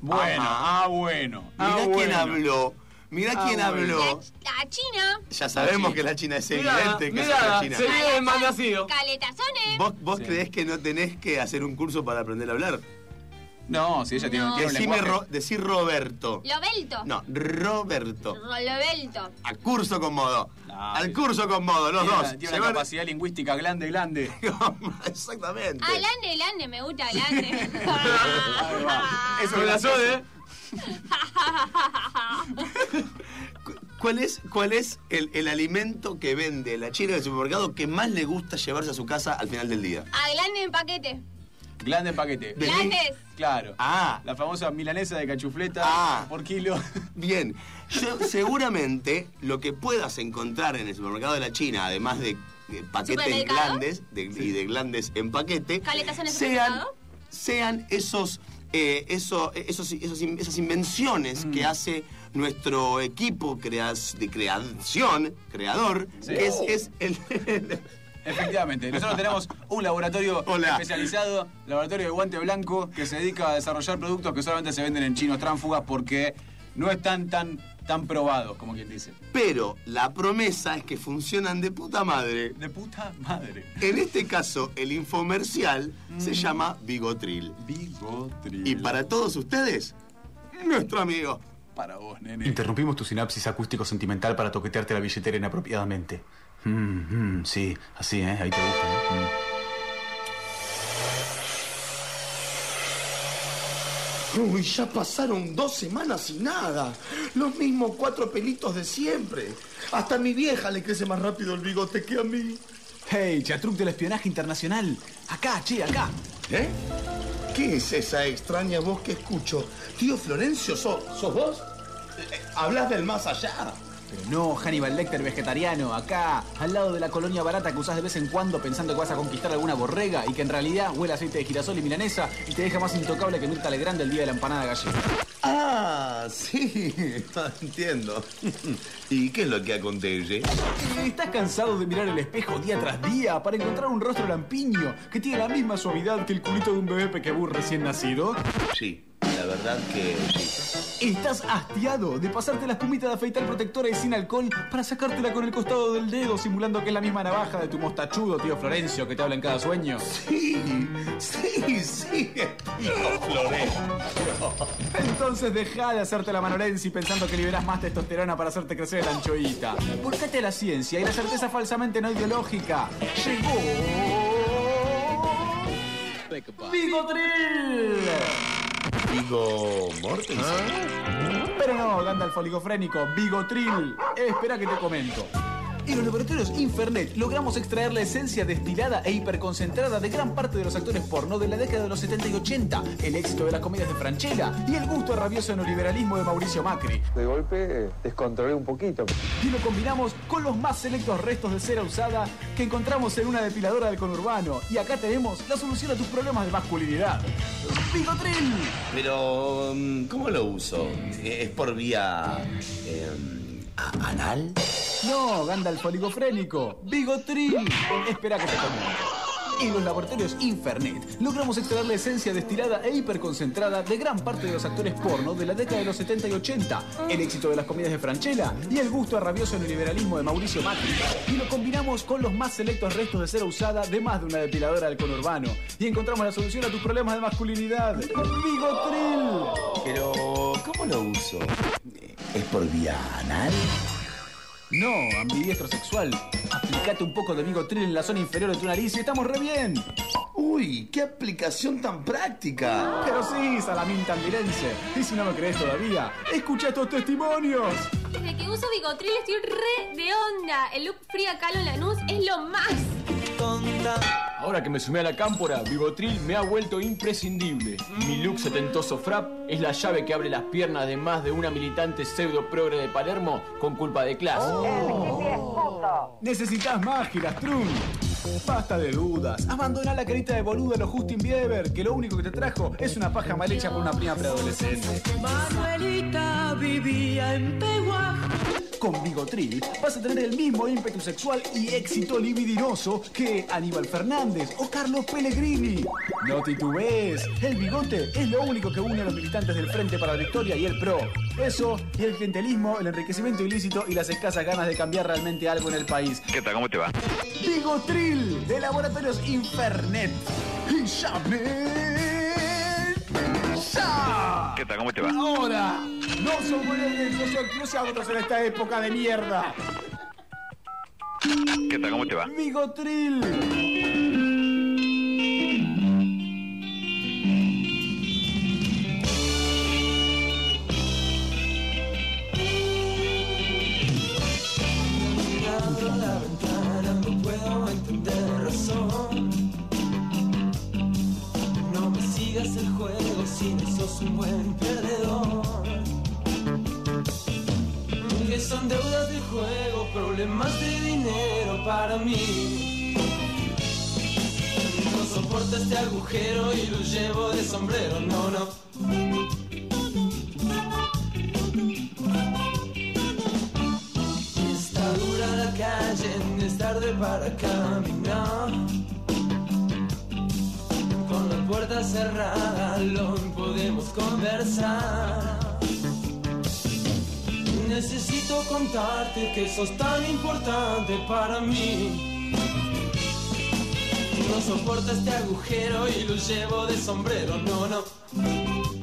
Bueno, ah, bueno. ah, Mirá quién habló. Mirá Ah, quién bueno. habló. La China. Ya sabemos que la China es Mirá, evidente que es mirá, la China. se viene el mal nacido. Caletazones. ¿Vos, vos creés que no tenés que hacer un curso para aprender a hablar? No, si ella tiene, No. tiene un Decime lenguaje. Ro- decir Roberto. Lobelto. No, Roberto. Lobelto. A curso con modo. Al curso con modo, los Tiene, dos. una- tiene una capacidad lingüística glande, glande. [LAUGHS] Exactamente. Ah, Lande, Lande, me gusta Lande. [LAUGHS] [LAUGHS] Eso Corazón, ¿eh? ¿Cuál es, cuál es el, el alimento que vende la china del supermercado que más le gusta llevarse a su casa al final del día? A Glande en paquete. Glande en paquete. Glandes. Claro. Ah. La famosa milanesa de cachufleta Ah. por kilo. Bien, yo seguramente lo que puedas encontrar en el supermercado de la China, además de, de paquetes de- y de glandes en paquete, ¿Caletazones sean, sean esos, eh, eso- esos, esos esas invenciones Mm. que hace nuestro equipo creas- de creación, creador, Sí. que es, es el... [LAUGHS] Efectivamente, nosotros tenemos un laboratorio Hola. especializado, laboratorio de guante blanco, que se dedica a desarrollar productos que solamente se venden en chinos tránfugas porque no están tan, tan probados, como quien dice. Pero la promesa es que funcionan de puta madre. De puta madre. En este caso, el infomercial se Mm. llama Bigotril. Bigotril. Y para todos ustedes, nuestro amigo. Para vos, nene. Interrumpimos tu sinapsis acústico-sentimental para toquetearte la billetera inapropiadamente. Mm, mm, sí, así, ¿eh? Ahí te gusta, ¿eh? Uy, ya pasaron dos semanas y nada. Los mismos cuatro pelitos de siempre. Hasta a mi vieja le crece más rápido el bigote que a mí. Hey, chatruc del espionaje internacional. Acá, che, acá. ¿Eh? ¿Qué es esa extraña voz que escucho? Tío Florencio, ¿sos, sos vos? Eh, ¿Hablas del más allá? Pero no, Hannibal Lecter vegetariano, acá, al lado de la colonia barata que usás de vez en cuando pensando que vas a conquistar alguna borrega y que en realidad huele aceite de girasol y milanesa y te deja más intocable que Mirta Legrand el día de la empanada gallega. Ah, sí, [LAUGHS] entiendo. [LAUGHS] ¿Y qué es lo que acontece? ¿Estás cansado de mirar el espejo día tras día para encontrar un rostro lampiño que tiene la misma suavidad que el culito de un bebé pequebú recién nacido? Sí, la verdad que sí. ¿Estás hastiado de pasarte la espumita de afeitar protectora y sin alcohol para sacártela con el costado del dedo simulando que es la misma navaja de tu mostachudo tío Florencio que te habla en cada sueño? Sí, sí, sí, tío Florencio. Entonces deja de hacerte la manolensi pensando que liberás más testosterona para hacerte crecer el anchoita. Volcate a la ciencia y la certeza falsamente no ideológica. Llegó... ¡Bigotril! Vigo Mortensen. Pero no, Gandalf oligofrénico, Bigotril. Eh, espera que te comento. En los laboratorios Infernet logramos extraer la esencia destilada e hiperconcentrada de gran parte de los actores porno de la década de los 70 y 80, el éxito de las comedias de Franchella y el gusto rabioso neoliberalismo de Mauricio Macri. De golpe descontrolé un poquito. Y lo combinamos con los más selectos restos de cera usada que encontramos en una depiladora del conurbano. Y acá tenemos la solución a tus problemas de masculinidad. ¡Bigotril! Pero, mm, ¿cómo lo uso? ¿Es por vía eh, a- anal? No, Gandalf oligofrénico. Bigotril. Espera que te comento. En los laboratorios Infernet logramos extraer la esencia destilada e hiperconcentrada de gran parte de los actores porno de la década de los 70 y 80, el éxito de las comedias de Franchella y el gusto a rabioso neoliberalismo de Mauricio Macri. Y lo combinamos con los más selectos restos de cera usada de más de una depiladora del conurbano. Y encontramos la solución a tus problemas de masculinidad. ¡Bigotril! Pero, ¿cómo lo uso? ¿Es por vía anal? No, ambidiestro sexual. Aplicate un poco de Bigotril en la zona inferior de tu nariz y estamos re bien. Uy, qué aplicación tan práctica. Pero sí, Salamín tambirense. Y si no me crees todavía, escucha estos testimonios. Desde que uso Bigotril estoy re de onda. El look Frida Kahlo en Lanús es lo más. Ahora que me sumé a la cámpora, Bigotril me ha vuelto imprescindible. Mi look setentoso frap es la llave que abre las piernas de más de una militante pseudo progre de Palermo con culpa de clase. Necesitas más, Gilastrun. Basta de dudas. Abandona la carita de boludo a los Justin Bieber, que lo único que te trajo es una paja mal hecha por una prima preadolescente. Manuelita vivía en Peguaj. Con Bigotril vas a tener el mismo ímpetu sexual y éxito libidinoso que Aníbal Fernández o Carlos Pellegrini. No titubees, el bigote es lo único que une a los militantes del Frente para la Victoria y el PRO. Eso y el clientelismo, el enriquecimiento ilícito y las escasas ganas de cambiar realmente algo en el país. ¿Qué tal? ¿Cómo te va? Bigotril de Laboratorios Infernet. ¿Qué tal? ¿Cómo te va? Ahora, no somos el socio, otros en esta época de mierda. ¿Qué tal? ¿Cómo te va? Bigotril. Sigas el juego si no sos un buen perdedor. Que son deudas de juego, problemas de dinero para mí. No soporto este agujero y lo llevo de sombrero, no, no. Está dura la calle, es tarde para caminar. Puerta cerrada, lo podemos conversar. Necesito contarte que sos tan importante para mí. No soporto este agujero y lo llevo de sombrero, no, no.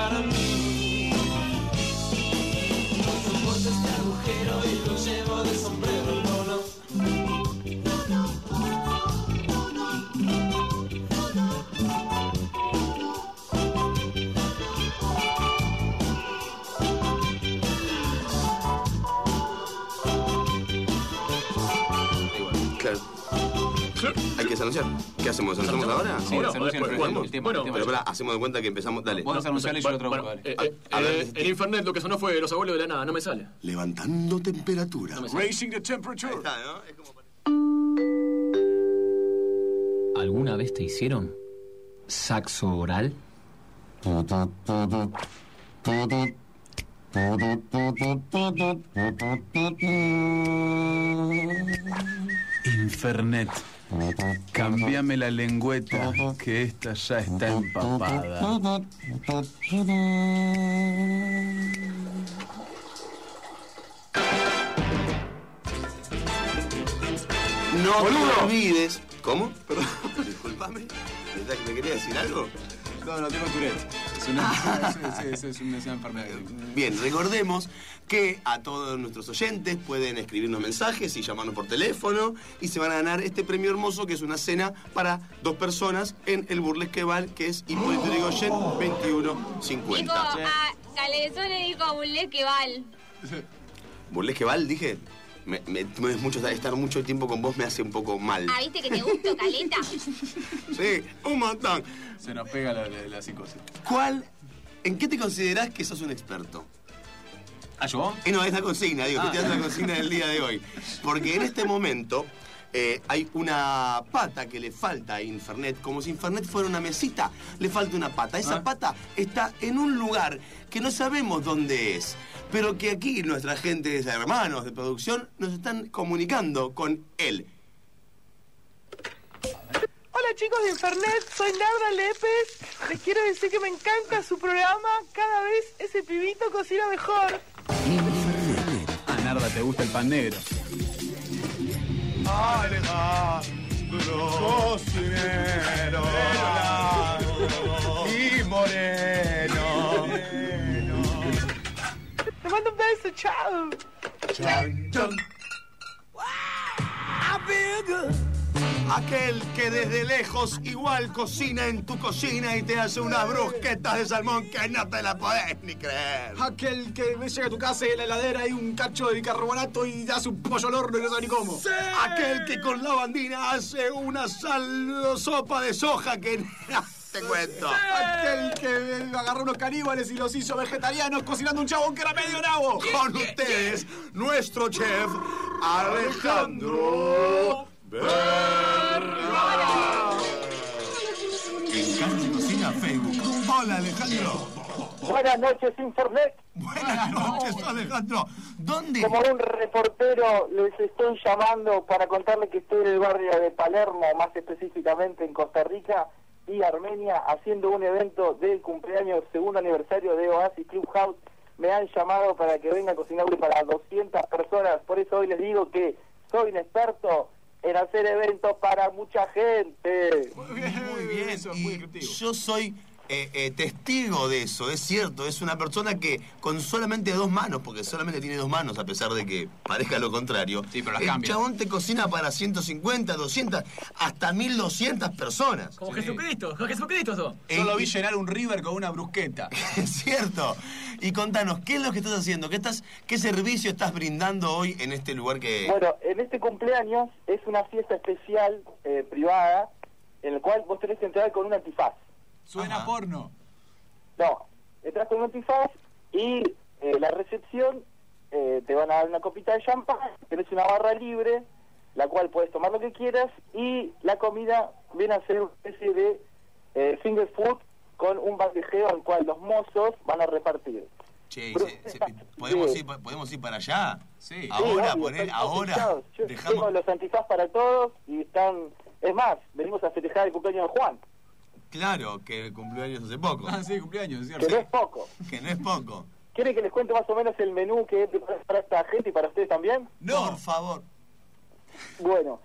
Importante para mí. Anunciar. ¿Qué hacemos? ¿Anunciamos ahora? Sí, el el tiempo. Pero pará, hacemos de cuenta que empezamos. Dale. Anunciar y yo lo traigo, Bueno, dale. a- Eh, a ver, eh, en Infernet lo que sonó fue los abuelos de la nada, no me sale. Levantando temperatura. Raising the temperature. ¿Alguna vez te hicieron saxo oral? Infernet. Cambiame la lengüeta, que esta ya está empapada. No te olvides. ¿Cómo? Perdón, [LAUGHS] disculpame. ¿Pensás que me quería decir algo? No, no, tengo Tourette. Es una, [LAUGHS] es, es- es una, es una enfermedad. Bien, recordemos que a todos nuestros oyentes pueden escribirnos mensajes y llamarnos por teléfono y se van a ganar este premio hermoso que es una cena para dos personas en el Burlesque Val que es Hipólito Yrigoyen Dijo 2150. a Calezón le dijo a Bulé que val. Burlesque Val, dije, me, me- me es mucho, estar mucho tiempo con vos me hace un poco mal. Ah, ¿viste que te gusto, Caleta? [LAUGHS] Sí, un montón. Se nos pega la, la, la psicosis. ¿Cuál, en qué te considerás que sos un experto? ¿Ah, yo? Eh, no, es la consigna, digo, Ah. que te la consigna del día de hoy. Porque en este momento eh, hay una pata que le falta a Infernet, como si Infernet fuera una mesita, le falta una pata. Esa Ah. pata está en un lugar que no sabemos dónde es, pero que aquí nuestra gente, hermanos de producción, nos están comunicando con él. Hola chicos de Infernet, soy Narda Lépez. Les quiero decir que me encanta su programa. Cada vez ese pibito cocina mejor. Ah, Narda, te gusta el pan negro. Alejandro Cocinero y Moreno. Te mando un beso, chao. Chao. Wow, I feel good. Aquel que desde lejos igual cocina en tu cocina y te hace unas brusquetas de salmón que no te la podés ni creer. Aquel que llega a tu casa y en la heladera hay un cacho de bicarbonato y hace un pollo al horno y no sabe ni cómo. Aquel que con la bandina hace una sal sopa de soja que [LAUGHS] te cuento. Aquel que agarró unos caníbales y los hizo vegetarianos cocinando un chabón que era medio nabo. Con ustedes, nuestro chef Alejandro Berra. En Cocina Facebook. Hola Alejandro. Buenas noches, Infornet. Buenas noches, Alejandro. ¿Dónde? Como un reportero, les estoy llamando para contarles que estoy en el barrio de Palermo, más específicamente en Costa Rica y Armenia, haciendo un evento del cumpleaños segundo aniversario de Oasis Clubhouse. Me han llamado para que venga a cocinarle para 200 personas, por eso hoy les digo que soy un experto en hacer eventos para mucha gente. Muy bien, y yo soy eh, eh, testigo de eso, es cierto, es una persona que con solamente dos manos, porque solamente tiene dos manos, a pesar de que parezca lo contrario, Sí, pero las el cambia. chabón te cocina para 150, 200, hasta 1200 personas. Como Jesucristo, como Jesucristo. Solo vi llenar un river con una brusqueta. [LAUGHS] Es cierto. Y contanos, ¿qué es lo que estás haciendo? ¿Qué, estás, qué servicio estás brindando hoy en este lugar que... Bueno, en este cumpleaños es una fiesta especial eh, privada en la cual vos tenés que entrar con un antifaz. Suena porno. No, entras con un antifaz y eh, la recepción eh, te van a dar una copita de champán, tenés una barra libre, la cual puedes tomar lo que quieras y la comida viene a ser una especie de eh, finger food con un bandejeo al cual los mozos van a repartir. Che, se- se- ¿podemos, ir, ¿podemos ir para allá? Sí. Ahora, obvio, poner, ahora. Yo Dejamos... Tengo los antifaz para todos y están... Es más, venimos a festejar el cumpleaños de Juan, Claro, que cumplió años hace poco. Ah, sí, cumpleaños, que no es poco. Que no es poco. ¿Quieren que les cuente más o menos el menú que es para esta gente y para ustedes también? No, por favor. Bueno,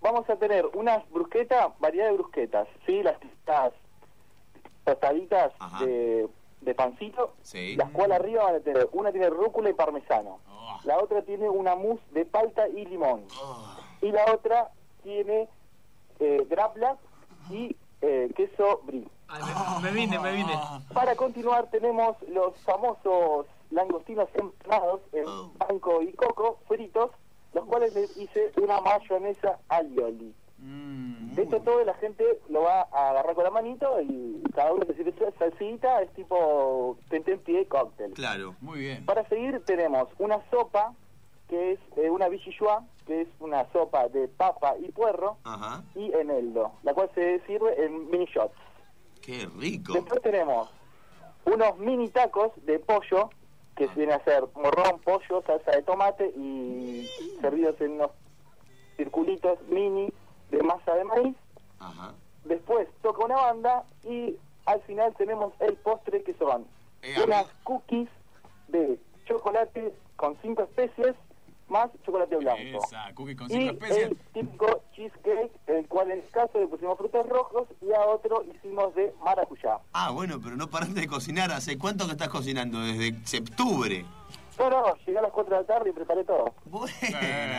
vamos a tener unas brusquetas, variedad de brusquetas, ¿sí? Las tostaditas de, de pancito, Sí. las cuales arriba van a tener, una tiene rúcula y parmesano, la otra tiene una mousse de palta y limón, y la otra tiene eh, grapla y eh, queso brie. Me vine, me vine. Para continuar tenemos los famosos langostinos empanados en banco y coco fritos, los cuales les hice una mayonesa alioli. Esto todo la gente lo va a agarrar con la manito y cada uno se sirve su salsita, es tipo tentempié cóctel. Claro. Muy bien. Para seguir tenemos una sopa que es eh, una bichillua, que es una sopa de papa y puerro Ajá. y eneldo, la cual se sirve en mini shots. Qué rico. Después tenemos unos mini tacos de pollo, que viene a ser morrón, pollo, salsa de tomate y servidos en unos circulitos mini de masa de maíz. Ajá. Después toca una banda y al final tenemos el postre que son Eh, unas cookies de chocolate con cinco especies más chocolate blanco. Esa, cookie con Y cinco especies. el típico cheesecake, el cual en este caso le pusimos frutos rojos y a otro hicimos de maracuyá. Ah, bueno, pero no paraste de cocinar. ¿Hace cuánto que estás cocinando? Desde septiembre. No, no, llegué a las 4 de la tarde y preparé todo. Bueno,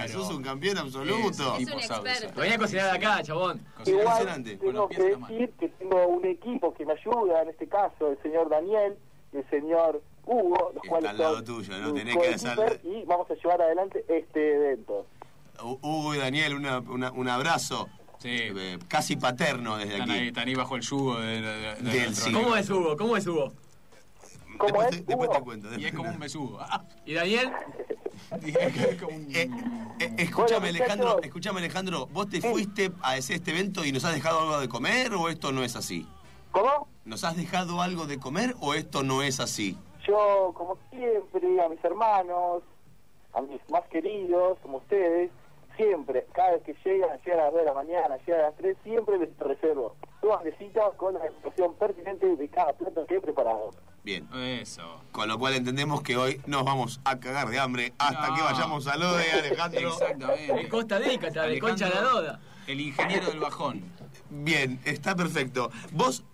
sos un campeón absoluto. Es un experto. Venía a cocinar acá, chabón. Igual tengo que decir que tengo un equipo que me ayuda, en este caso el señor Daniel y el señor Hugo, los cuales al lado son tuyo, no tenés que hacer- y vamos a llevar adelante este evento. Hu- Hugo y Daniel, una- una- un abrazo. Eh, casi paterno desde Están aquí. ahí, están ahí bajo el yugo de, de- de- de Del sí. ¿Cómo es Hugo? ¿Cómo es Hugo? ¿Cómo es? Después te cuento. Y es como un besugo. [LAUGHS] ¿Y Daniel? [LAUGHS] Eh, eh, escúchame, Alejandro, escúchame, Alejandro, ¿vos te fuiste a hacer este evento y nos has dejado algo de comer o esto no es así? ¿Cómo? ¿Nos has dejado algo de comer o esto no es así? Yo, como siempre, a mis hermanos, a mis más queridos, como ustedes, siempre, cada vez que llegan, llegan a las 2 de la mañana, llegan a las 3, siempre les reservo su bandejita con la descripción pertinente de cada plato que he preparado. Bien. Eso. Con lo cual entendemos que hoy nos vamos a cagar de hambre hasta que vayamos a lo de Alejandro. Exactamente. De Costa Rica, está, de Concha la Doda. El ingeniero del bajón. Bien, está perfecto. Vos,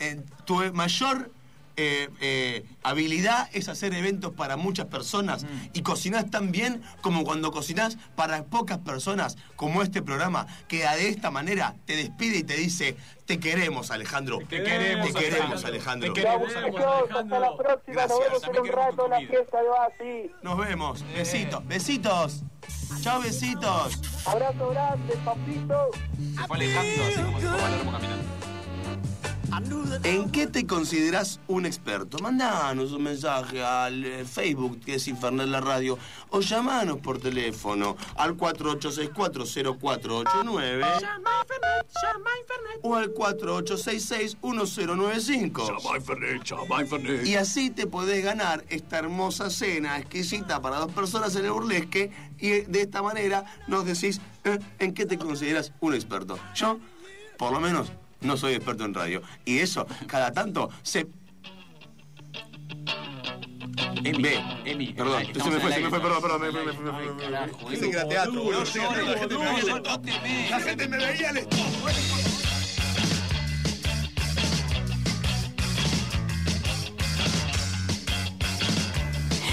eh, tu mayor eh, eh, habilidad es hacer eventos para muchas personas y cocinás tan bien como cuando cocinás para pocas personas, como este programa, que de esta manera te despide y te dice, te queremos Alejandro, te queremos, te queremos Alejandro. Alejandro. Te queremos, Chao, hasta la próxima, nos vemos en un rato la fiesta de Basi. Nos vemos, besitos, besitos. Chao, besitos. Abrazo grande, papito. Fue Alejandro, así como se fue caminando. ¿En qué te consideras un experto? Mandanos un mensaje al eh, Facebook, que es Infernet la Radio, o llamanos por teléfono al 48640489 o al 48661095. Y así te podés ganar esta hermosa cena exquisita para dos personas en el burlesque y de esta manera nos decís eh, en qué te consideras un experto. Yo, por lo menos, no soy experto en radio. Y eso, cada tanto, se... Emi, Ve, Emi, perdón, se me fue, se me fue, perdón, perdón, me, me, Pensé que era teatro, boludo. La gente me veía el stop. La gente me veía el stop.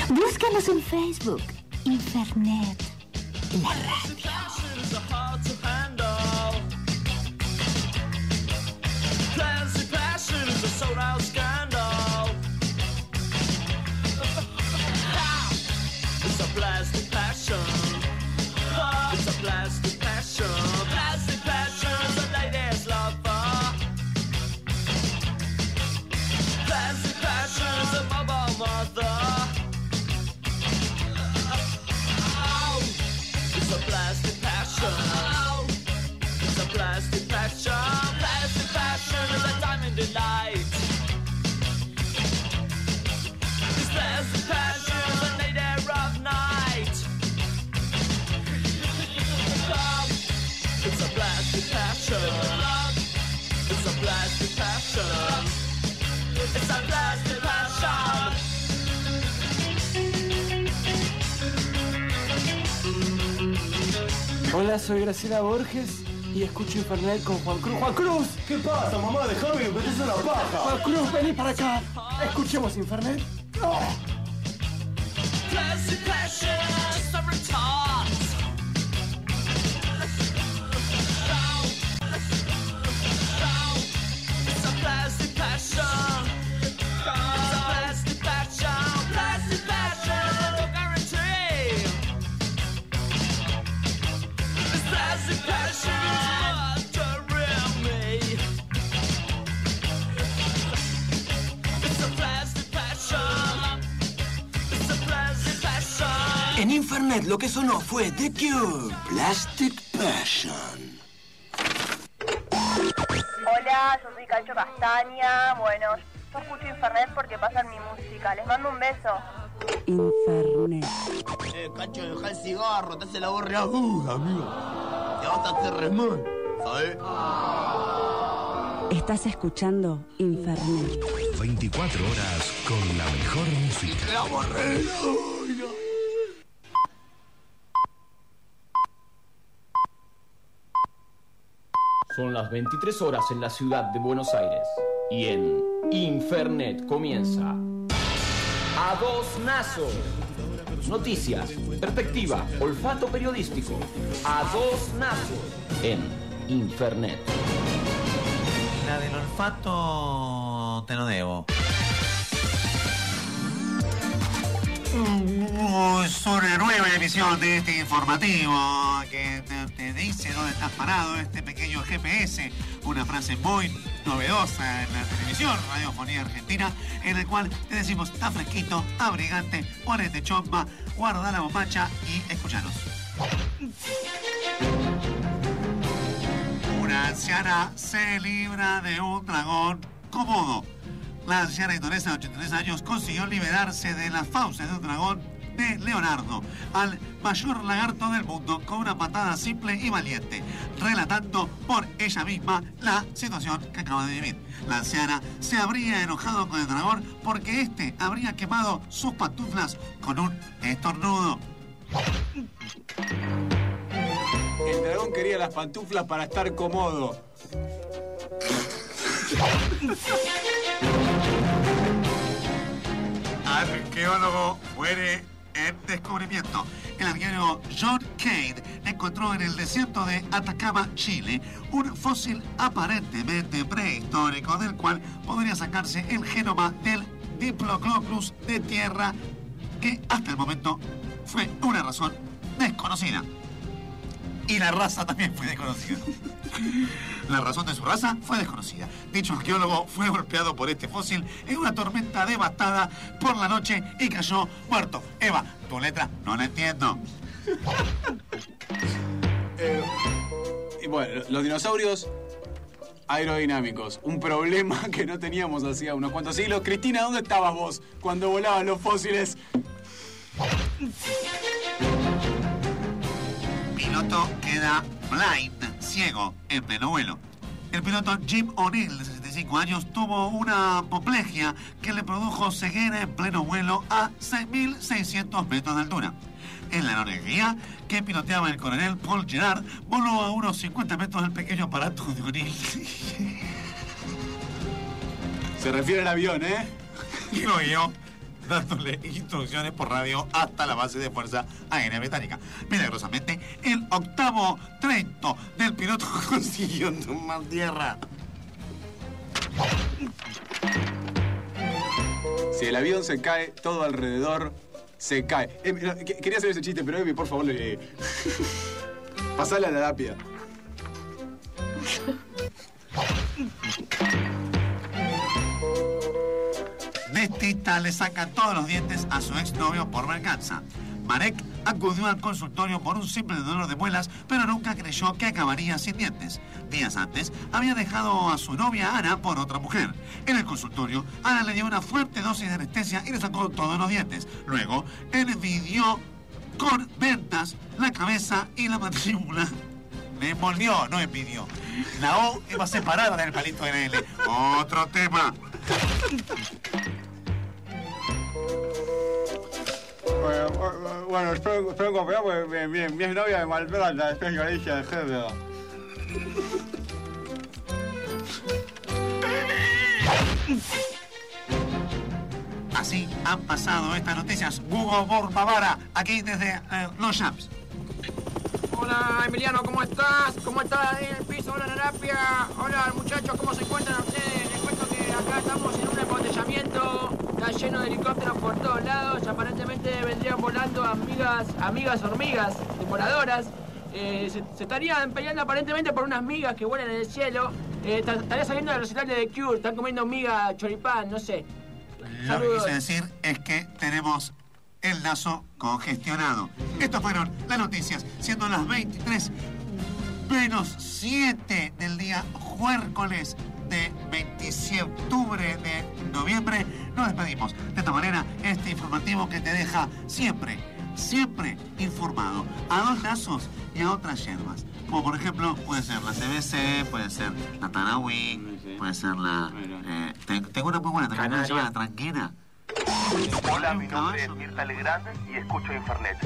Búscanos en Facebook, Infernet, la radio. Passion is a sold scandal. [LAUGHS] It's a plastic Passion. It's a passion. Hola, soy Graciela Borges y escucho Infernet con Juan Cruz. ¡Juan Cruz! ¿Qué pasa, mamá? Déjame que metes una paja. Juan Cruz, vení para acá. Escuchemos Infernet. ¡No! Passion, Infernet lo que sonó fue The Cure, Plastic Passion. Hola, yo soy Cacho Castaña. Bueno, yo escucho Infernet porque pasan mi música. Les mando un beso. Infernet. Eh, cacho, deja el cigarro, te hace la voz re aguda, amigo. Te vas a hacer re mal, ¿sabes? Estás escuchando Infernet. 24 horas con la mejor música. La re Son las 23 horas en la ciudad de Buenos Aires. Y en Infernet comienza. A dos nazos. Noticias, perspectiva, olfato periodístico. A dos nazos. En Infernet. La del olfato te lo debo. Es una nueva emisión de este informativo que te, dice dónde estás parado este pequeño GPS, una frase muy novedosa en la televisión, radiofonía argentina, en el cual te decimos, está fresquito, abrigante, ponete chomba, guarda la bombacha y escúchanos. Una anciana se libra de un dragón cómodo. La anciana indonesa de 83 años consiguió liberarse de las fauces de un dragón de Leonardo, al mayor lagarto del mundo, con una patada simple y valiente, relatando por ella misma la situación que acaba de vivir. La anciana se habría enojado con el dragón porque éste habría quemado sus pantuflas con un estornudo. El dragón quería las pantuflas para estar cómodo. [LAUGHS] arqueólogo muere en descubrimiento. El arqueólogo John Cade encontró en el desierto de Atacama, Chile, un fósil aparentemente prehistórico del cual podría sacarse el genoma del Diploclocus de tierra que hasta el momento fue una razón desconocida. Y la raza también fue desconocida. [LAUGHS] La razón de su raza fue desconocida. Dicho arqueólogo fue golpeado por este fósil en una tormenta devastada por la noche y cayó muerto. Eva, tu letra no la entiendo. [LAUGHS] Eh, y bueno, los dinosaurios aerodinámicos. Un problema [LAUGHS] que no teníamos hacía unos cuantos siglos. Cristina, ¿dónde estabas vos cuando volaban los fósiles? Piloto queda blind, ciego, en pleno vuelo. El piloto Jim O'Neill, de 65 años, tuvo una apoplejia que le produjo ceguera en pleno vuelo a 6.600 metros de altura. En la aerolínea que piloteaba el coronel Paul Gerard, voló a unos 50 metros del pequeño aparato de O'Neill. Se refiere al avión, ¿eh? Y [LAUGHS] lo guió dándole instrucciones por radio hasta la base de Fuerza Aérea Británica. Milagrosamente, el octavo trento del piloto [LAUGHS] consiguió tomar tierra. Si el avión se cae, todo alrededor se cae. Eh, quería hacer ese chiste, pero Emi, por favor, [LAUGHS] le... pasale a la lápida. [LAUGHS] Dentista le saca todos los dientes a su exnovio por venganza. Marek acudió al consultorio por un simple dolor de muelas, pero nunca creyó que acabaría sin dientes. Días antes, había dejado a su novia Ana por otra mujer. En el consultorio, Ana le dio una fuerte dosis de anestesia y le sacó todos los dientes. Luego, él midió con ventas la cabeza y la mandíbula. Le envolvió, no envidió. La O iba separada del palito de la L. Otro tema. Bueno, bueno espero, espero confiar porque mi, mi, mi exnovia me maltrata, estoy Galicia de género. Así han pasado estas noticias. Hugo Borbavara, aquí desde eh, Los Champs. Hola Emiliano, ¿cómo estás? ¿Cómo estás ahí en el piso? Hola Narapia. Hola muchachos, ¿cómo se encuentran ustedes? Les cuento que acá estamos en un embotellamiento. Está lleno de helicópteros por todos lados. Aparentemente vendrían volando amigas, amigas hormigas, demoradoras. Eh, se, se estarían peleando aparentemente por unas migas que vuelan en el cielo. Eh, ta- estaría saliendo del recital de Cure. Están comiendo miga, choripán, no sé. Lo que quise decir es que tenemos el lazo congestionado. Estas fueron las noticias, siendo las 23 menos 7 del día juércoles de 27 de octubre de noviembre. Nos despedimos. De esta manera, este informativo que te deja siempre, siempre informado a dos lazos y a otras yerbas. Como por ejemplo, puede ser la CBC, puede ser la Tarahui, puede ser la... eh, te- tengo una muy buena, también, se llama la Tranquera. Hola, mi nombre es Mirta Legrand y escucho Infernet.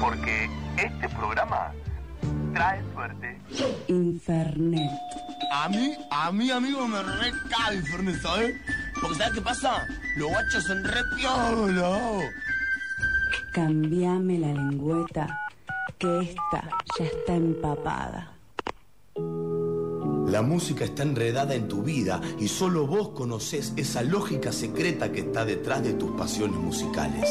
Porque este programa trae suerte. Infernet. A mí, a mí, amigo, me recae Infernet, ¿sabes? Porque ¿sabes qué pasa? Los guachos son re piola. Cambiame la lengüeta, que esta ya está empapada. La música está enredada en tu vida y solo vos conocés esa lógica secreta que está detrás de tus pasiones musicales.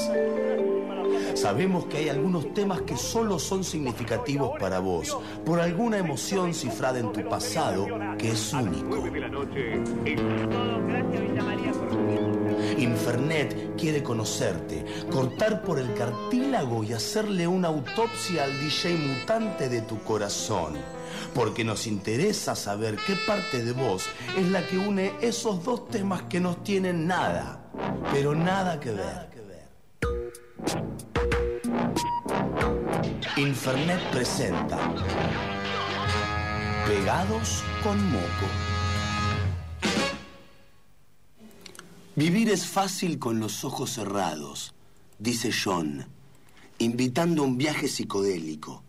Sabemos que hay algunos temas que solo son significativos para vos, por alguna emoción cifrada en tu pasado que es único. Infernet quiere conocerte, cortar por el cartílago y hacerle una autopsia al DJ mutante de tu corazón. Porque nos interesa saber qué parte de vos es la que une esos dos temas que no tienen nada, pero nada que ver. Infernet presenta Pegados con Moco. Vivir es fácil con los ojos cerrados, dice John, invitando a un viaje psicodélico.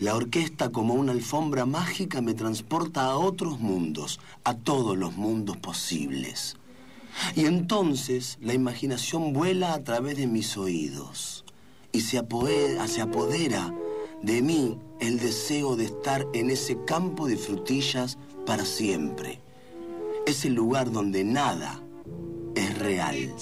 La orquesta como una alfombra mágica me transporta a otros mundos, a todos los mundos posibles. Y entonces la imaginación vuela a través de mis oídos y se apodera de mí el deseo de estar en ese campo de frutillas para siempre. Ese lugar donde nada es real.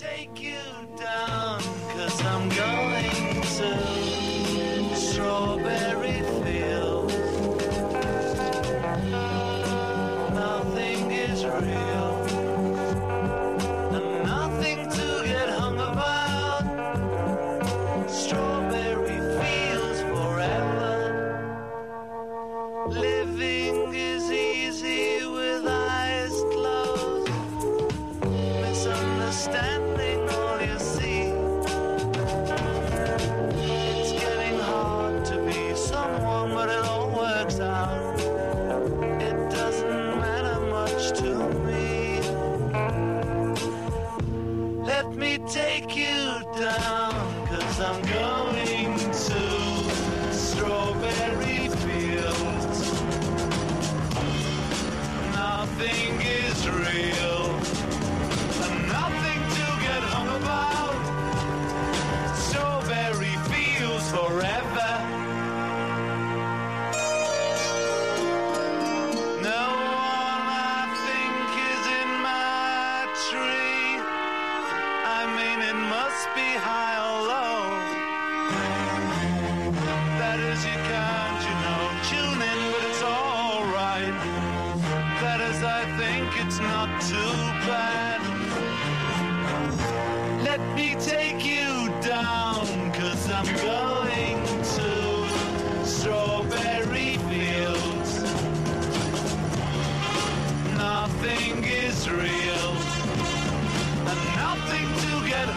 Real.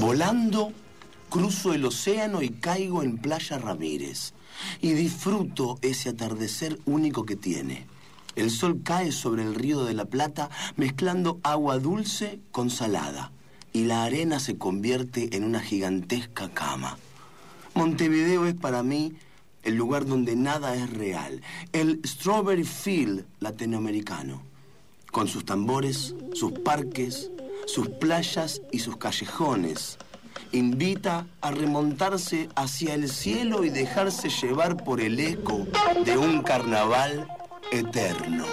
Volando, cruzo el océano y caigo en Playa Ramírez. Y disfruto ese atardecer único que tiene. El sol cae sobre el río de la Plata mezclando agua dulce con salada. Y la arena se convierte en una gigantesca cama. Montevideo es para mí el lugar donde nada es real. El Strawberry Field latinoamericano. Con sus tambores, sus parques, sus playas y sus callejones. Invita a remontarse hacia el cielo y dejarse llevar por el eco de un carnaval eterno.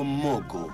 Con moco.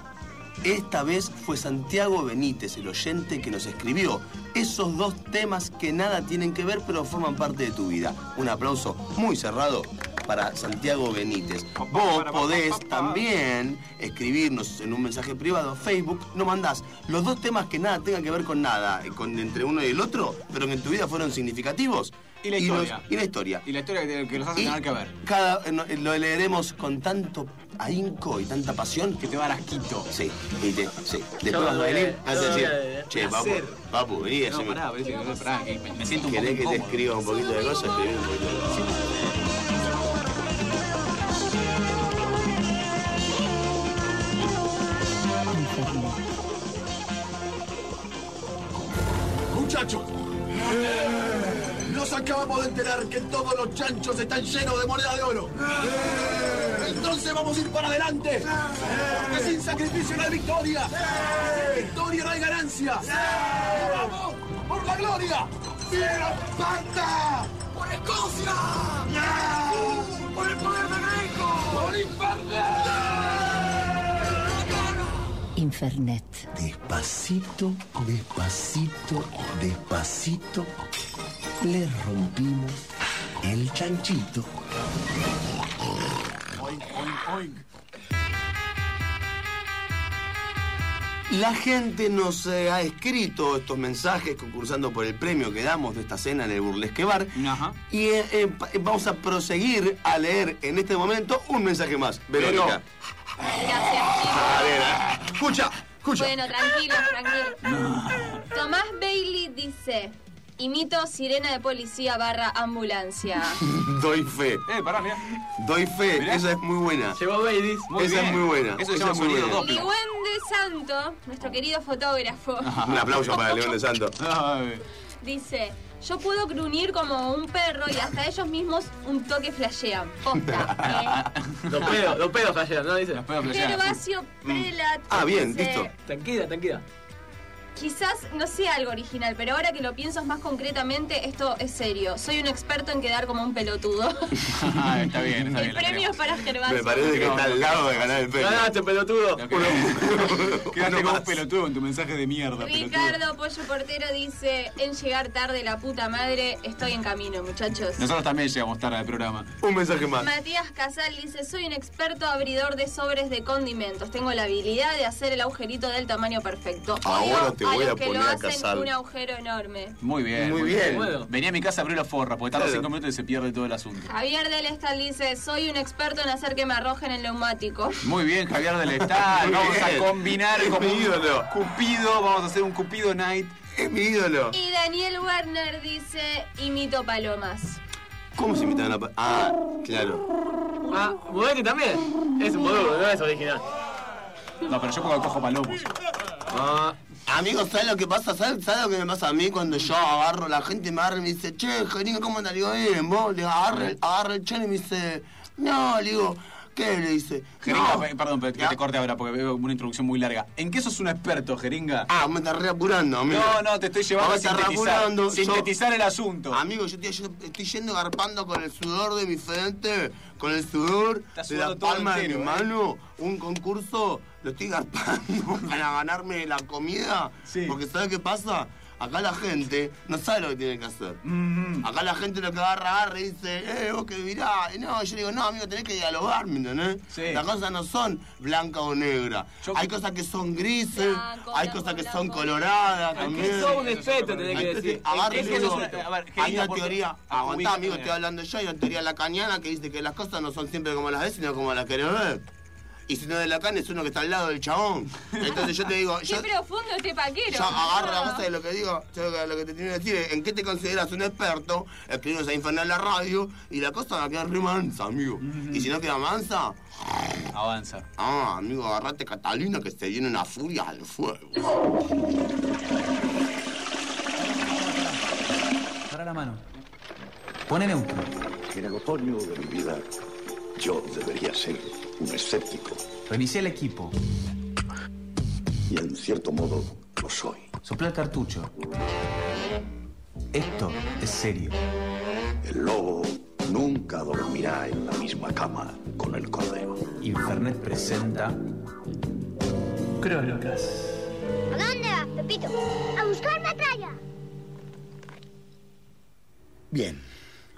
Esta vez fue Santiago Benítez, el oyente, que nos escribió esos dos temas que nada tienen que ver, pero forman parte de tu vida. Un aplauso muy cerrado para Santiago Benítez. Vos podés también escribirnos en un mensaje privado a Facebook, no mandás los dos temas que nada tengan que ver con nada, eh, con, entre uno y el otro, pero que en tu vida fueron significativos. Y la historia. y la historia. Y la historia que, que los hace Y tener que ver. Cada, eh, eh, lo leeremos con tanto ahínco y tanta pasión. Que te va a dar asquito. Sí, y te, sí. Después vas a venir, de- vas a decir, che, papu, papu, vení, No, haceme- pará, parece que- pará, que me, me siento un poco ¿Querés que te incómodo. escriba un poquito de cosas? Escribí un poquito de cosas. Muchachos, nos acabamos de enterar que todos los chanchos están llenos de moneda de oro. Entonces vamos a ir para adelante. Porque sin sacrificio no hay victoria. Sin victoria no hay ganancia. ¡Vamos! ¡Por la gloria! ¡Viva Esparta! ¡Por Escocia! ¡Por el poder de México! ¡Por Infernet. Despacito, despacito, despacito, le rompimos el chanchito. La gente nos eh, ha escrito estos mensajes concursando por el premio que damos de esta cena en el Burlesque Bar. Y eh, eh, pa- eh, vamos a proseguir a leer en este momento un mensaje más. Verónica. A ver, eh, escucha, escucha. Bueno, tranquilo, tranquilo. Tomás Bailey dice: Imito sirena de policía barra ambulancia. [LAUGHS] Doy fe. Eh, pará, mirá. Doy fe, esa es muy buena. Llegó Bailey. esa es muy buena. Eso se esa llama es muy sonido buena. doble. Ligüen de Santo, nuestro querido fotógrafo, [LAUGHS] Un aplauso para León de Santo. [LAUGHS] dice: Yo puedo gruñir como un perro y hasta ellos mismos un toque flashean. Posta. Los pedos, los pedos flashean, ¿no? Dice. Los pedos Gervasio Prelat. Ah, bien, dice, listo. Tranquila, tranquila. Quizás no sea algo original, pero ahora que lo pienso más concretamente, esto es serio. Soy un experto en quedar como un pelotudo. [LAUGHS] [LAUGHS] Ah, está bien, está El bien. la premio es para Gervasio. Me parece que está al lado de ganar el premio. Ganaste, pelotudo. creo. [LAUGHS] Quédate como un pelotudo en tu mensaje de mierda, pelotudo. Ricardo Pollo Portero dice, en llegar tarde la puta madre, estoy en camino, muchachos. Nosotros también llegamos tarde al programa. Un mensaje más. Matías Casal dice, soy un experto abridor de sobres de condimentos. Tengo la habilidad de hacer el agujerito del tamaño perfecto. Ahora te a voy a que poner lo a hacen un agujero enorme. Muy bien. Muy bien. Venía a mi casa a abrir la forra, porque tarda Claro. cinco minutos y se pierde todo el asunto. Javier del Estal dice, soy un experto en hacer que me arrojen el neumático. Muy bien, Javier del Estal. [LAUGHS] Vamos a bien. combinar Es como mi un ídolo. Cupido. Vamos a hacer un Cupido Night. Es mi ídolo. Y Daniel Werner dice, imito palomas. ¿Cómo se invitan a la... Ah, claro. Ah, Modetti también. Es un boludo, no es original. No, pero yo porque cojo palomos. Ah, Amigo, ¿sabes lo que pasa? ¿Sabes, ¿Sabes lo que me pasa a mí cuando yo agarro, la gente me agarra y me dice, che, Jeringa, ¿cómo andás? Le digo, bien, vos, le agarro, el- agarro el chelo y me dice, no, le digo, ¿qué? Le dice, Jeringa, no. pe- perdón, pero que te corte ahora porque veo una introducción muy larga. ¿En qué sos un experto, Jeringa? Ah, me estás reapurando, amigo. No, no, te estoy llevando a sintetizar. Yo- sintetizar el asunto. Amigo, yo estoy, yo estoy yendo garpando con el sudor de mi frente, con el sudor de la palma de mi ¿eh? mano, un concurso, lo estoy garpando [LAUGHS] para ganarme la comida. Porque ¿sabes qué pasa? Acá la gente no sabe lo que tiene que hacer. Acá la gente lo que agarra, agarra y dice, eh, vos que mirá. Y no, yo digo, no, amigo, tenés que dialogar, ¿me entendés? Las cosas no son blanca o negra. Hay cosas que son grises, hay cosas que son coloradas Hay que también. un efecto, tenés que Hay- decir. agarra Es que digo, una- a ver, hay una teoría, aguantá, amigo, estoy hablando yo, hay una teoría lacaniana que dice que las cosas no son siempre como las ves, sino como las querés ver. Y si no de Lacan es uno que está al lado del chabón. Entonces yo te digo, [LAUGHS] yo, Qué profundo este paquero. yo agarro la cosa de lo que digo, yo lo que, te tiene que decir es, ¿en qué te consideras un experto? Escribimos a Infernal la radio y la cosa va a quedar re mansa, amigo. Y si no queda mansa, Avanza. ah, amigo, agarrate Catalina que se viene una furia al fuego. Para la mano. Pone neutro. En el otoño de mi vida, yo debería ser un escéptico. Reinicia el equipo. Y en cierto modo, lo soy. Sopla el cartucho. Esto es serio. El lobo nunca dormirá en la misma cama con el cordero. Infernet presenta Crónicas. ¿A dónde vas, Pepito? A buscar metralla. Bien,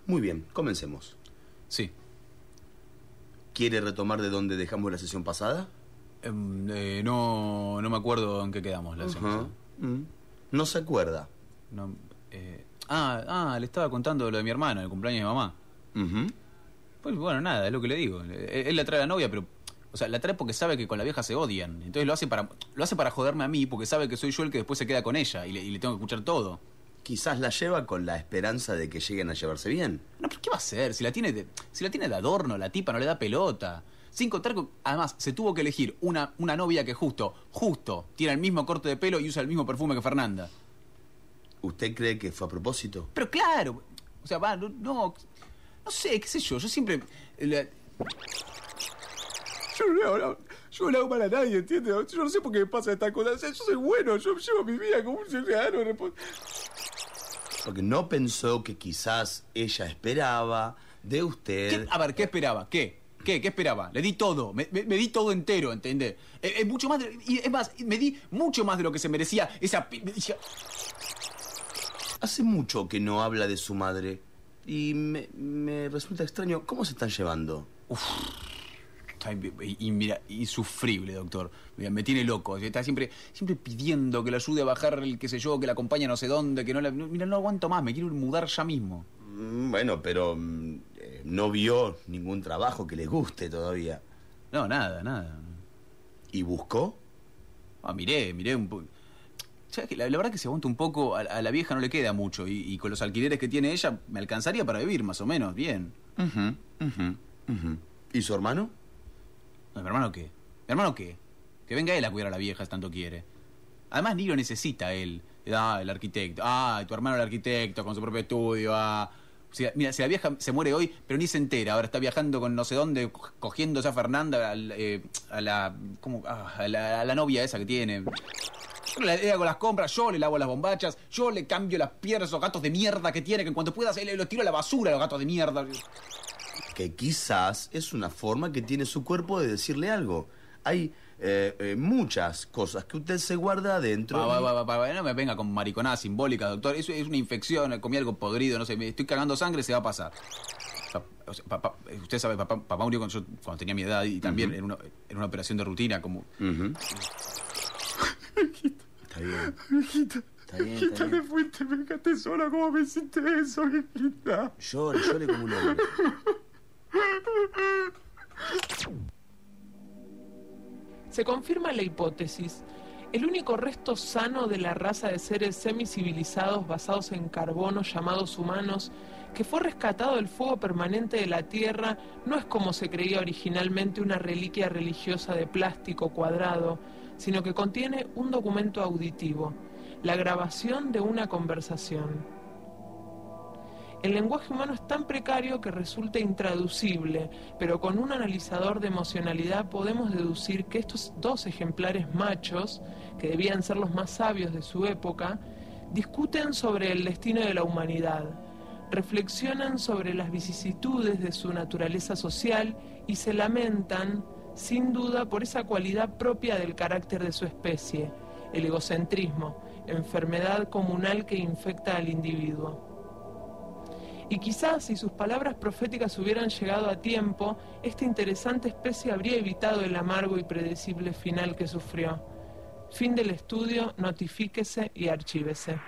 muy bien, comencemos. Sí. ¿Quiere retomar de donde dejamos la sesión pasada? Em, eh, no, no me acuerdo en qué quedamos la semana. Mm. No se acuerda. No, eh, ah, ah, le estaba contando lo de mi hermana, el cumpleaños de mamá. Pues bueno, nada, es lo que le digo. Eh, Él la trae a la novia, pero. O sea, la trae porque sabe que con la vieja se odian. Entonces lo hace para lo hace para joderme a mí, porque sabe que soy yo el que después se queda con ella y le, y le tengo que escuchar todo. Quizás la lleva con la esperanza de que lleguen a llevarse bien. No, pero ¿qué va a hacer? Si la tiene de, si la tiene de adorno, la tipa no le da pelota. Sin contar que, además, se tuvo que elegir una, una novia que justo, justo, tiene el mismo corte de pelo y usa el mismo perfume que Fernanda. ¿Usted cree que fue a propósito? Pero claro, o sea, va, no, no, no sé, qué sé yo, yo siempre... la- Yo no, le hago- no, yo no le hago mal a nadie, ¿entiendes? Yo no sé por qué me pasa esta cosa. O sea, yo soy bueno, yo llevo mi vida como un ciudadano. Porque no pensó que quizás ella esperaba de usted. ¿Qué- a ver, ¿qué esperaba? ¿Qué? ¿Qué? ¿Qué esperaba? Le di todo, me, me- me di todo entero, ¿entendés? Eh, eh, mucho más, de- y es más, me di mucho más de lo que se merecía esa... esa- Hace mucho que no habla de su madre. Y me, me resulta extraño. ¿Cómo se están llevando? Ay, Mira, insufrible, doctor. Mira, me tiene loco. Está siempre, siempre pidiendo que le ayude a bajar el qué sé yo, que la acompañe a no sé dónde, que no la... no, Mira, no aguanto más, me quiero mudar ya mismo. Mm, Bueno, pero mm, eh, no vio ningún trabajo que le guste todavía. No, nada, nada. ¿Y buscó? Ah, miré, miré un poco. ¿Sabes qué? La, la verdad que se aguanta un poco, a, a la vieja no le queda mucho. Y, y con los alquileres que tiene ella, me alcanzaría para vivir más o menos, bien. ¿Y su hermano? No, ¿Mi hermano qué? ¿Mi hermano qué? Que venga él a cuidar a la vieja, si tanto quiere. Además, ni lo necesita él. Ah, el arquitecto. Ah, tu hermano el arquitecto con su propio estudio. Ah. Mira, si la vieja se muere hoy, pero ni se entera. Ahora está viajando con no sé dónde, co- cogiéndose a Fernanda, eh, a la. ¿Cómo? Ah, a, la, novia esa que tiene. Yo le hago las compras, yo le lavo las bombachas, yo le cambio las piernas esos gatos de mierda que tiene, que en cuanto puedas le- los tiro a la basura los gatos de mierda. Que quizás es una forma que tiene su cuerpo de decirle algo. Hay eh, eh, muchas cosas que usted se guarda adentro. No me venga con mariconadas simbólicas, doctor. Eso es una infección, comí algo podrido, no sé, me estoy cagando sangre, se va a pasar. O sea, o sea, papá- usted sabe, papá, papá murió cuando, yo- cuando tenía mi edad y también en, una, en una operación de rutina, como... Está bien. Viejita. Está bien, está Viejita, bien. me fuiste, me dejaste sola. ¿Cómo me hiciste eso, viejita? Llore, llore como un hombre. Se confirma la hipótesis. El único resto sano de la raza de seres semicivilizados basados en carbono llamados humanos que fue rescatado del fuego permanente de la Tierra no es como se creía originalmente una reliquia religiosa de plástico cuadrado, sino que contiene un documento auditivo, la grabación de una conversación. El lenguaje humano es tan precario que resulta intraducible, pero con un analizador de emocionalidad podemos deducir que estos dos ejemplares machos, que debían ser los más sabios de su época, discuten sobre el destino de la humanidad, reflexionan sobre las vicisitudes de su naturaleza social y se lamentan, sin duda, por esa cualidad propia del carácter de su especie, el egocentrismo, enfermedad comunal que infecta al individuo. Y quizás si sus palabras proféticas hubieran llegado a tiempo, esta interesante especie habría evitado el amargo y predecible final que sufrió. Fin del estudio, notifíquese y archívese.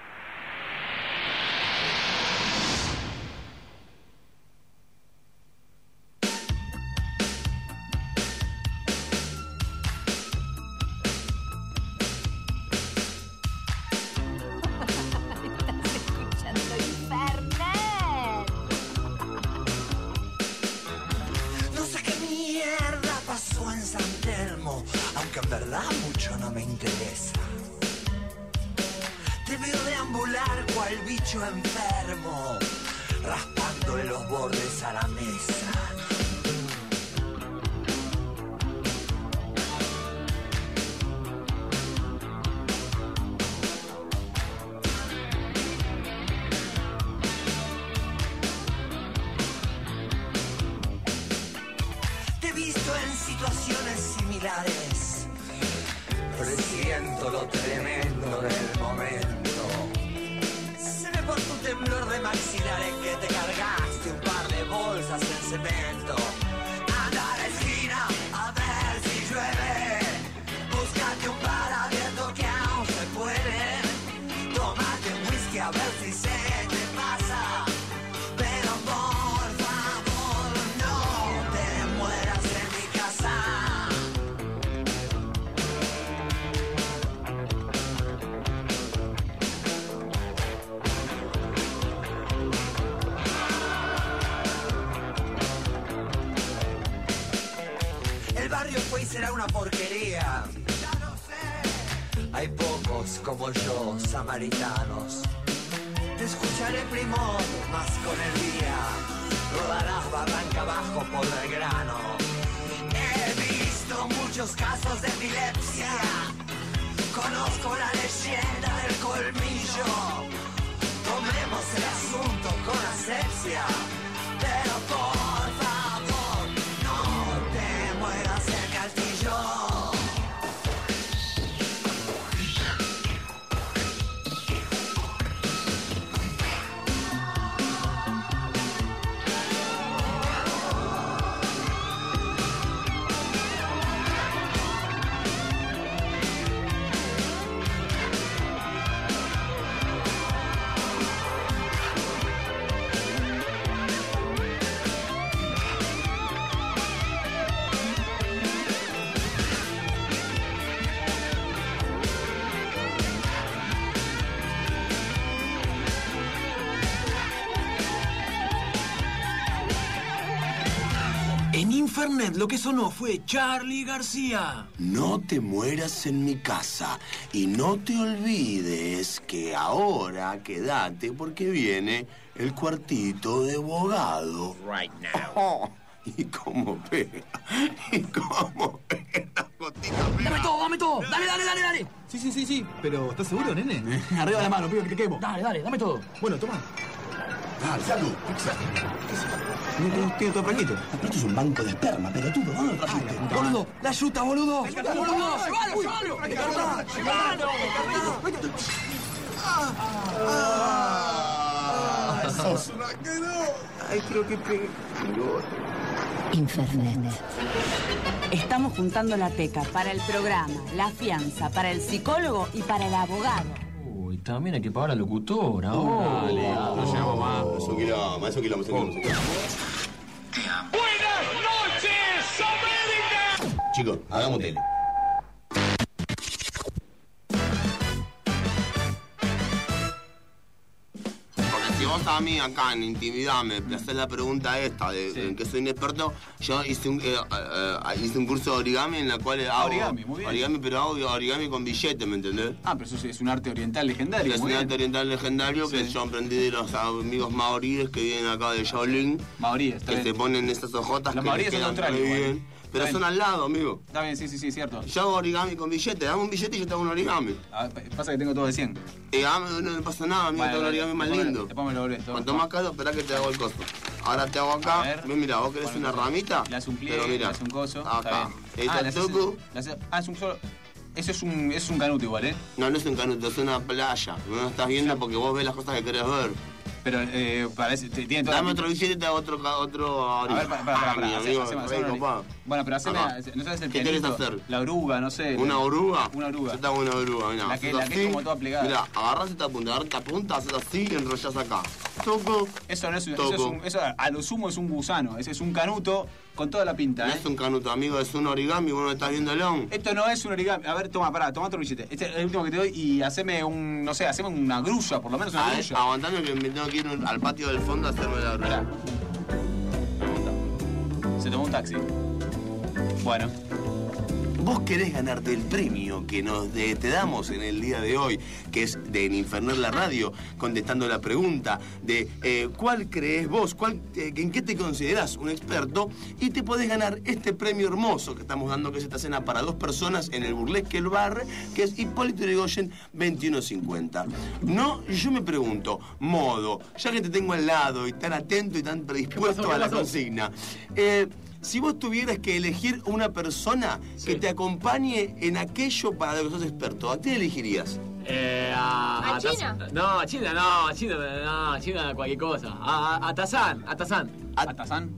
Lo que sonó fue Charlie García. No te mueras en mi casa y no te olvides que ahora quédate porque viene el cuartito de abogado. Right now. y cómo pega, y cómo pega. Dame todo, dame todo. Dale, dale, dale, dale. Sí, sí, sí, sí. Pero ¿estás seguro, nene? [LAUGHS] Arriba la mano, pido que te quemo. Dale, dale, dame todo. Bueno, toma. Dale, salud. No. Esto es un banco de esperma, pelotudo. ¿Dónde lo trajiste? Boludo, la yuta, boludo. Boludo, llévalo, llévalo. Llévalo, llévalo. ¡Sos una que no! ¡Ay, creo que pegué! Infernet. Estamos juntando la teca para el programa, la fianza, para el psicólogo y para el abogado. Uy, también hay que pagar a la locutora. Oh, Oh, dale, no llegamos más. Es un quilombo, es un quilombo, es un quilombo, es un quilombo. Buenas noches, América. Chicos, hagamos tele. Vos a mí acá en intimidad me haces la pregunta esta de que soy inexperto, yo hice un, eh, eh, eh, hice un curso de origami en la cual hago Origami, muy bien. origami, pero hago origami con billete, ¿me entendés? Ah, pero eso es un arte oriental legendario. Es muy un arte oriental legendario que yo aprendí de los amigos maoríes que vienen acá de Shaolin. Maoríes, está Que bien. se ponen esas hojotas Los que maoríes son quedan igual. bien. Pero son al lado, amigo. Está bien, sí, sí, sí, cierto. Yo hago origami con billete, dame un billete y yo te hago un origami. Ah, pa- pasa que tengo todo de 100. Y dame, no me pasa nada, amigo, Bueno, te hago un origami más lindo. después me lo volvés. Cuanto más caro, espera que te hago el coso. Ahora te hago acá. Ven, mira, vos querés una ramita. Le hace un pliegue, Pero le mira, hace un coso. acá. Está bien. Ah, ah, es un solo. Eso es un, es un canuto igual, ¿eh? No, no es un canuto, es una playa. No lo estás viendo porque vos ves las cosas que querés ver. Pero eh, parece. Tiene toda Dame otro billete y te hago otro, otro A ver, para, para, para. Bueno, pero haceme. ¿no sabes el ¿Qué querés hacer? La oruga, no sé. ¿Una oruga? Una oruga. Yo te hago una oruga, mira. La que- la que es como toda plegada. Mira, agarras esta punta, agarras esta punta, haces así y enrollas acá. Toco. Eso no es, eso es un, eso a lo sumo es un gusano. Ese es un canuto con toda la pinta, No ¿eh? es un canuto, amigo, es un origami, vos no estás viendo el on. Esto no es un origami. A ver, toma, pará, toma otro billete. Este es el último que te doy y haceme un, no sé, haceme una grulla, por lo menos una A grulla. aguantame que me tengo que ir al patio del fondo a hacerme la grulla. Se tomó un taxi. Bueno. Vos querés ganarte el premio que nos de- te damos en el día de hoy, que es de En Infernet la Radio, contestando la pregunta de eh, cuál crees vos, cuál, eh, en qué te considerás un experto, y te podés ganar este premio hermoso que estamos dando, que es esta cena para dos personas en el Burlesque El Bar, que es Hipólito Yrigoyen 2150. No, yo me pregunto, modo, ya que te tengo al lado y tan atento y tan predispuesto a la consigna, eh, si vos tuvieras que elegir una persona que te acompañe en aquello para lo que sos experto, ¿a quién elegirías? Eh, a, ¿A Taz- China? No, a China no, a China no, a China cualquier cosa. A, a, a Tazán, a Tazán. ¿A Tazán?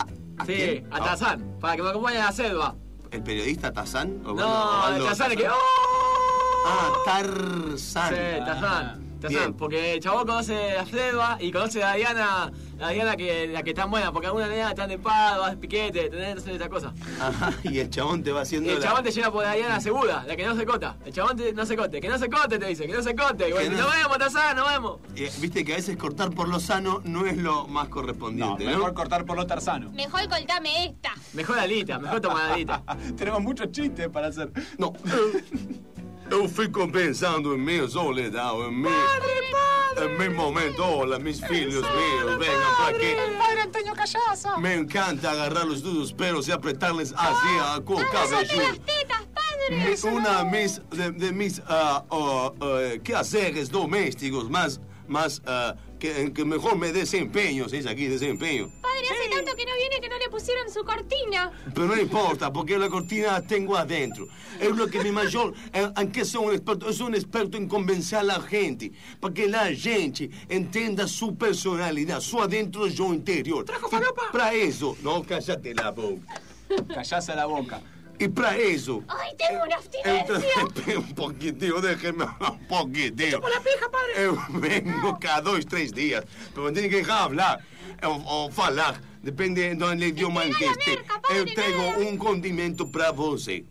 Sí, quién? a Tazán, para que me acompañe a la selva. ¿El periodista Tazán? ¿O No, Tazán es que... Ah, Tarzán. Sí, Tazán. Bien. porque el chabón conoce la selva y conoce a Diana, la Diana que, la que está buena, porque algunas nenas están de pado, de piquete, tenés esa cosa. Ajá, y el chabón te va Y haciendo el la- chabón te lleva por la Diana segura, la que no se cota. El chabón te, no se cote, que no se cote, te dice, que no se cote. Y bueno, no- nos vemos, Tazán, nos vemos. Eh, Viste que a veces cortar por lo sano no es lo más correspondiente, ¿no? Mejor cortar por lo tarzano. Mejor coltame esta. Mejor alita, mejor tomar alita. [LAUGHS] Tenemos muchos chistes para hacer. No. [LAUGHS] Eu fico pensando em minha soledad, em mi, em mi momento. Hola, mis filhos míos, vengan para aquí. padre Antonio Callazo. Me encanta agarrarlos de los pelos y apretarles así a con cabelludo. tetas, padre. Mi- Una mis, de, de mis ah, ah, ah, quehaceres domésticos más, más ah, que, en que mejor me desempeño, se dice aquí desempeño. Padre, hace tanto que no viene que no le pusieron su cortina. Pero no importa, porque la cortina la tengo adentro. Es lo que mi mayor, eh, aunque soy un experto, sou un experto en convencer a la gente, para que la gente entenda su personalidad, su adentro yo interior. Y para eso, no, cállate la boca. Callase la boca. Y para eso, Ay, tengo una abstinencia. un [LAUGHS] poquitinho, déjeme un poquitinho. la pija, padre. Eu vengo cada dois, três dias, pero me tem que dejar hablar ou, ou falar, depende do idioma em que esteja. Eu tenho um condimento para você.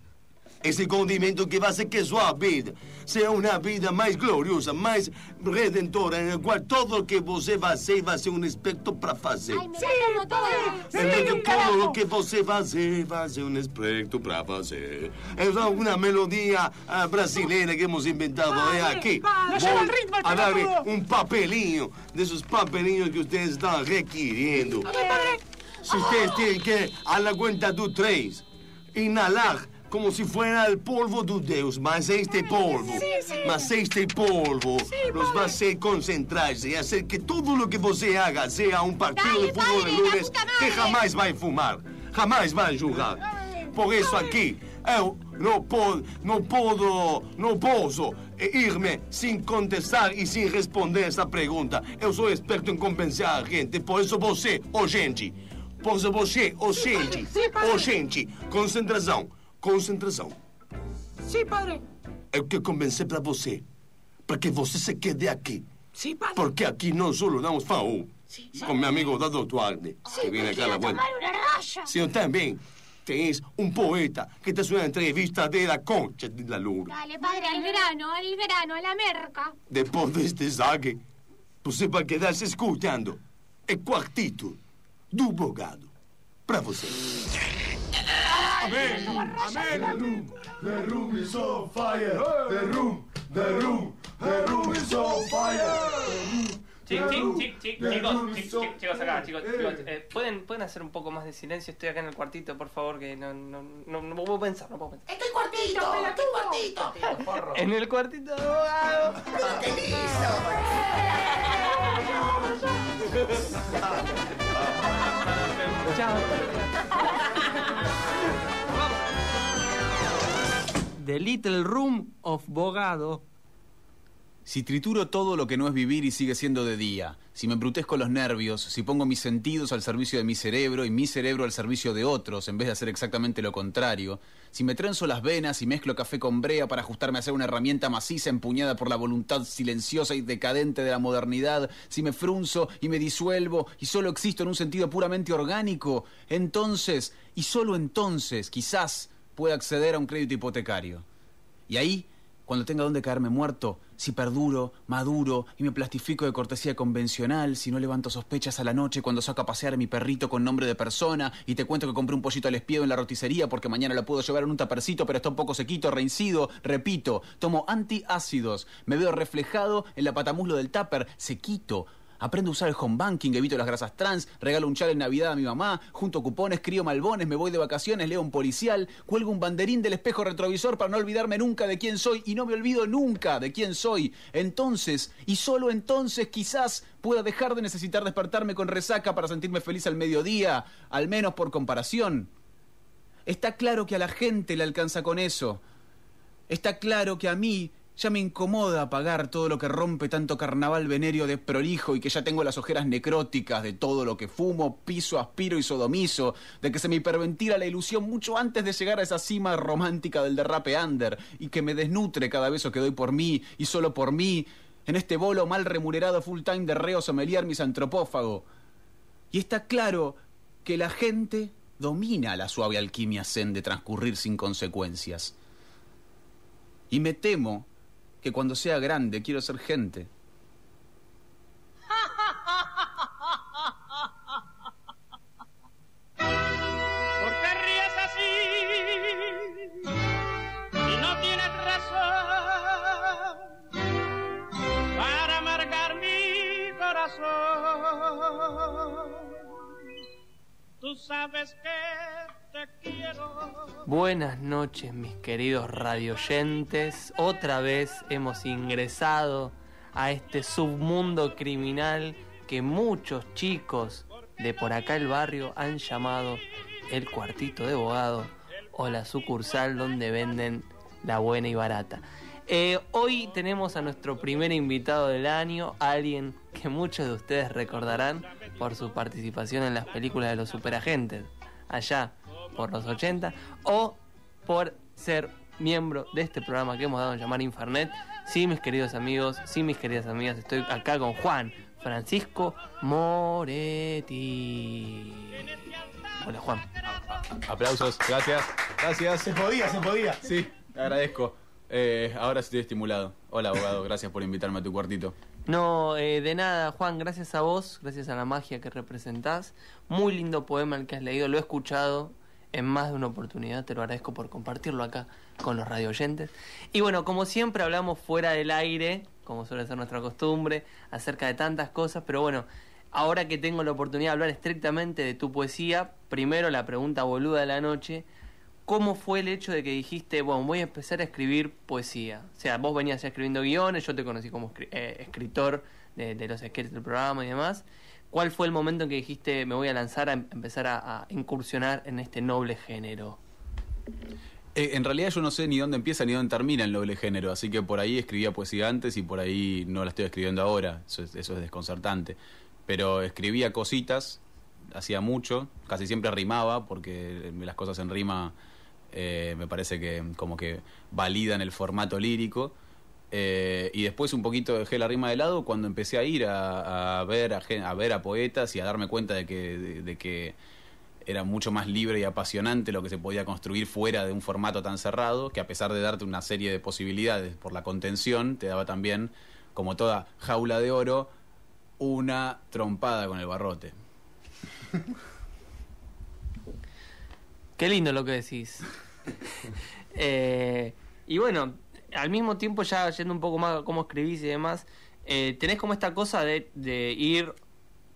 Esse condimento que vai fazer que sua vida seja uma vida mais gloriosa, mais redentora, na qual tudo o que você vai ser vai ser um aspecto para fazer. Ay, me la como toda. Entonces, todo o que você fazer, vai ser um aspecto para fazer. É uma melodia ah, brasileira que hemos inventado é aqui. padre, Vou el el a dar um papelinho, desses papelinhos que ustedes estão requerindo. Si ustedes tienen que, a la cuenta de tres, inhalar como si fuera el polvo de Deus, mas este polvo, mas este polvo nos va a hacer concentrarse y hacer que todo lo que você haga sea un partido de fútbol de lunes que jamás vai fumar, jamás vai jogar. Por isso aqui, eu não posso, não posso, não posso irme sem contestar e sem responder essa pergunta. Eu sou experto em convencer a gente, por isso você, ô gente, por isso você, ô gente, ô gente, concentração, concentração. Sí, padre. Eu quero convencer para você, para que você se quede aqui. Sí, padre. Porque aqui não só damos faú, com meu amigo Dado Duarte, que vem aqui a la vuelta. una raya. sino también tenés un poeta que te una entrevista de la concha de la luna. Dale, padre, al verano, al verano, a la merca. Después de este saque, você vai quedarse escutando el cuartito do bogado para você. Amén, amén. The room is on fire. The room, the room, the room is on fire. Chic, chic, chic, chic, chicos, chic, chic, chicos acá, chicos, chicos, eh, ¿pueden, ¿pueden hacer un poco más de silencio? Estoy acá en el cuartito, por favor, que no, no, no, no puedo pensar, no puedo pensar. Estoy cuartito, estoy cuartito. [LAUGHS] En el cuartito de abogado. [LAUGHS] Chao. The Little Room of Bogado. Si trituro todo lo que no es vivir y sigue siendo de día, si me embrutezco los nervios, si pongo mis sentidos al servicio de mi cerebro y mi cerebro al servicio de otros en vez de hacer exactamente lo contrario, si me trenzo las venas y mezclo café con brea para ajustarme a ser una herramienta maciza empuñada por la voluntad silenciosa y decadente de la modernidad, si me frunzo y me disuelvo y solo existo en un sentido puramente orgánico, entonces, y solo entonces, quizás pueda acceder a un crédito hipotecario. Y ahí, cuando tenga donde caerme muerto, si perduro, maduro y me plastifico de cortesía convencional, si no levanto sospechas a la noche cuando saco a pasear a mi perrito con nombre de persona y te cuento que compré un pollito al espiedo en la roticería porque mañana lo puedo llevar en un tapercito pero está un poco sequito, reincido, repito, tomo antiácidos, me veo reflejado en la patamuslo del tupper, sequito, Aprendo a usar el home banking, evito las grasas trans, regalo un chal en Navidad a mi mamá, junto cupones, crío malbones, me voy de vacaciones, leo un policial, cuelgo un banderín del espejo retrovisor para no olvidarme nunca de quién soy y no me olvido nunca de quién soy. Entonces, y solo entonces quizás pueda dejar de necesitar despertarme con resaca para sentirme feliz al mediodía, al menos por comparación. Está claro que a la gente le alcanza con eso. Está claro que a mí ya me incomoda pagar todo lo que rompe tanto carnaval venerio de prolijo y que ya tengo las ojeras necróticas de todo lo que fumo, piso, aspiro y sodomizo, de que se me hiperventila la ilusión mucho antes de llegar a esa cima romántica del derrape under y que me desnutre cada beso que doy por mí y solo por mí, en este bolo mal remunerado full time de reo sommelier misantropófago. Y está claro que la gente domina la suave alquimia zen de transcurrir sin consecuencias. Y me temo que cuando sea grande quiero ser gente. ¿Por qué ríes así? Si no tienes razón para amargar mi corazón. Tú sabes que te quiero. Buenas noches, mis queridos radioyentes. Otra vez hemos ingresado a este submundo criminal que muchos chicos de por acá el barrio han llamado el cuartito de abogado o la sucursal donde venden la buena y barata. Eh, hoy tenemos a nuestro primer invitado del año, alguien que muchos de ustedes recordarán por su participación en las películas de los superagentes, allá por los 80, o por ser miembro de este programa que hemos dado a llamar Infernet. Sí, mis queridos amigos, sí, mis queridas amigas, estoy acá con Juan Francisco Moretti. Hola, Juan. Aplausos, gracias. Gracias. Se podía, se podía. Sí, agradezco. Eh, ahora estoy estimulado. Hola, abogado, gracias por invitarme a tu cuartito. No, eh, de nada, Juan, gracias a vos, gracias a la magia que representás. Muy lindo poema el que has leído, lo he escuchado en más de una oportunidad, te lo agradezco por compartirlo acá con los radio oyentes. Y bueno, como siempre hablamos fuera del aire, como suele ser nuestra costumbre, acerca de tantas cosas, pero bueno, ahora que tengo la oportunidad de hablar estrictamente de tu poesía, primero la pregunta boluda de la noche, ¿cómo fue el hecho de que dijiste, bueno, voy a empezar a escribir poesía? O sea, vos venías ya escribiendo guiones, yo te conocí como eh, escritor de, los sketches del programa y demás. ¿Cuál fue el momento en que dijiste, me voy a lanzar a em- empezar a, a incursionar en este noble género? Eh, en realidad yo no sé ni dónde empieza ni dónde termina el noble género, así que por ahí escribía poesía antes y por ahí no la estoy escribiendo ahora, eso es, eso es desconcertante. Pero escribía cositas, hacía mucho, casi siempre rimaba, porque las cosas en rima eh, me parece que como que validan el formato lírico. Eh, y después un poquito dejé la rima de lado cuando empecé a ir a, ver a, ver a poetas y a darme cuenta de que, de que era mucho más libre y apasionante lo que se podía construir fuera de un formato tan cerrado, que a pesar de darte una serie de posibilidades por la contención, te daba también, como toda jaula de oro, una trompada con el barrote. [LAUGHS] Qué lindo lo que decís. [LAUGHS] Eh, y bueno, al mismo tiempo ya yendo un poco más a cómo escribís y demás, eh, tenés como esta cosa de, de ir,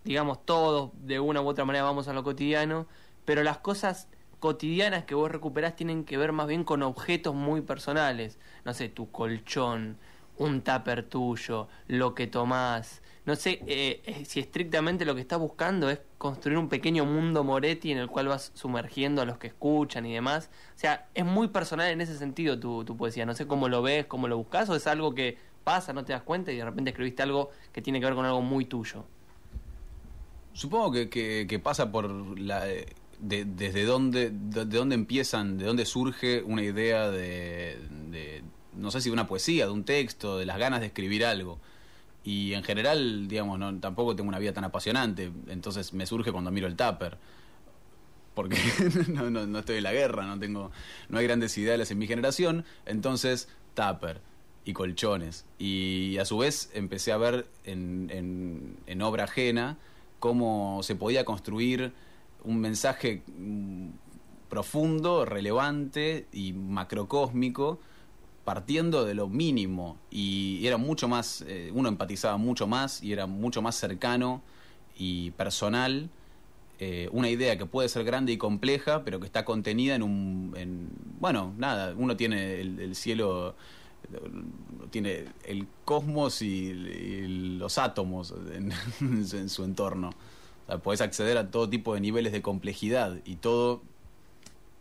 digamos, todos de una u otra manera vamos a lo cotidiano, pero las cosas cotidianas que vos recuperás tienen que ver más bien con objetos muy personales. No sé, tu colchón, un tupper tuyo, lo que tomás. No sé eh, eh, si estrictamente lo que estás buscando es construir un pequeño mundo Moretti en el cual vas sumergiendo a los que escuchan y demás. O sea, es muy personal en ese sentido tu, tu poesía. No sé cómo lo ves, cómo lo buscas, o es algo que pasa, no te das cuenta y de repente escribiste algo que tiene que ver con algo muy tuyo. Supongo que, que- pasa por la, eh, de- desde dónde, de, de dónde empiezan, de dónde surge una idea de, de, no sé si de una poesía, de un texto, de las ganas de escribir algo. Y en general, digamos, no, tampoco tengo una vida tan apasionante, entonces me surge cuando miro el tupper. Porque [LAUGHS] no, no, no estoy en la guerra, no tengo, no hay grandes ideales en mi generación, entonces tupper y colchones. Y a su vez empecé a ver en, en, en obra ajena cómo se podía construir un mensaje mm, profundo, relevante y macrocósmico partiendo de lo mínimo y era mucho más, eh, uno empatizaba mucho más y era mucho más cercano y personal eh, una idea que puede ser grande y compleja, pero que está contenida en un... en- bueno, nada, uno tiene el, el cielo, tiene el cosmos y, y los átomos en, [LAUGHS] en su entorno. O sea, podés acceder a todo tipo de niveles de complejidad y todo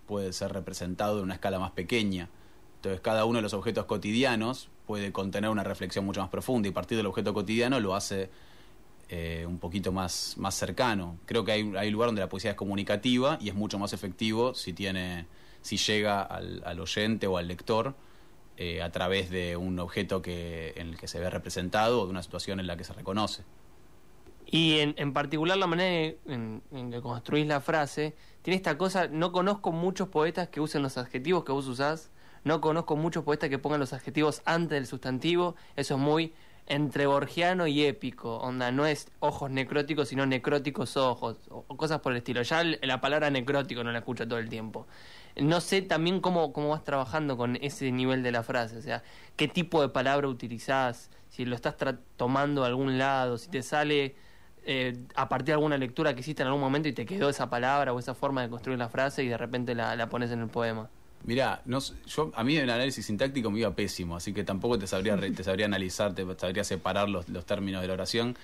puede ser representado en una escala más pequeña. Entonces cada uno de los objetos cotidianos puede contener una reflexión mucho más profunda y partir del objeto cotidiano lo hace eh, un poquito más, más cercano. Creo que hay, hay lugar donde la poesía es comunicativa y es mucho más efectivo si tiene, si llega al, al oyente o al lector eh, a través de un objeto que, en el que se ve representado o de una situación en la que se reconoce. Y en, en particular la manera en, en que construís la frase, tiene esta cosa, no conozco muchos poetas que usen los adjetivos que vos usás, no conozco muchos poetas que pongan los adjetivos antes del sustantivo, eso es muy entre borgiano y épico, onda, no es ojos necróticos, sino necróticos ojos, o, cosas por el estilo. Ya la palabra necrótico no la escucho todo el tiempo. No sé también cómo, cómo vas trabajando con ese nivel de la frase, o sea, qué tipo de palabra utilizás, si lo estás tomando de algún lado, si te sale eh, a partir de alguna lectura que hiciste en algún momento y te quedó esa palabra o esa forma de construir la frase y de repente la, la pones en el poema. Mirá, no, yo, a mí el análisis sintáctico me iba pésimo, así que tampoco te sabría, te sabría analizar, te sabría separar los, los términos de la oración,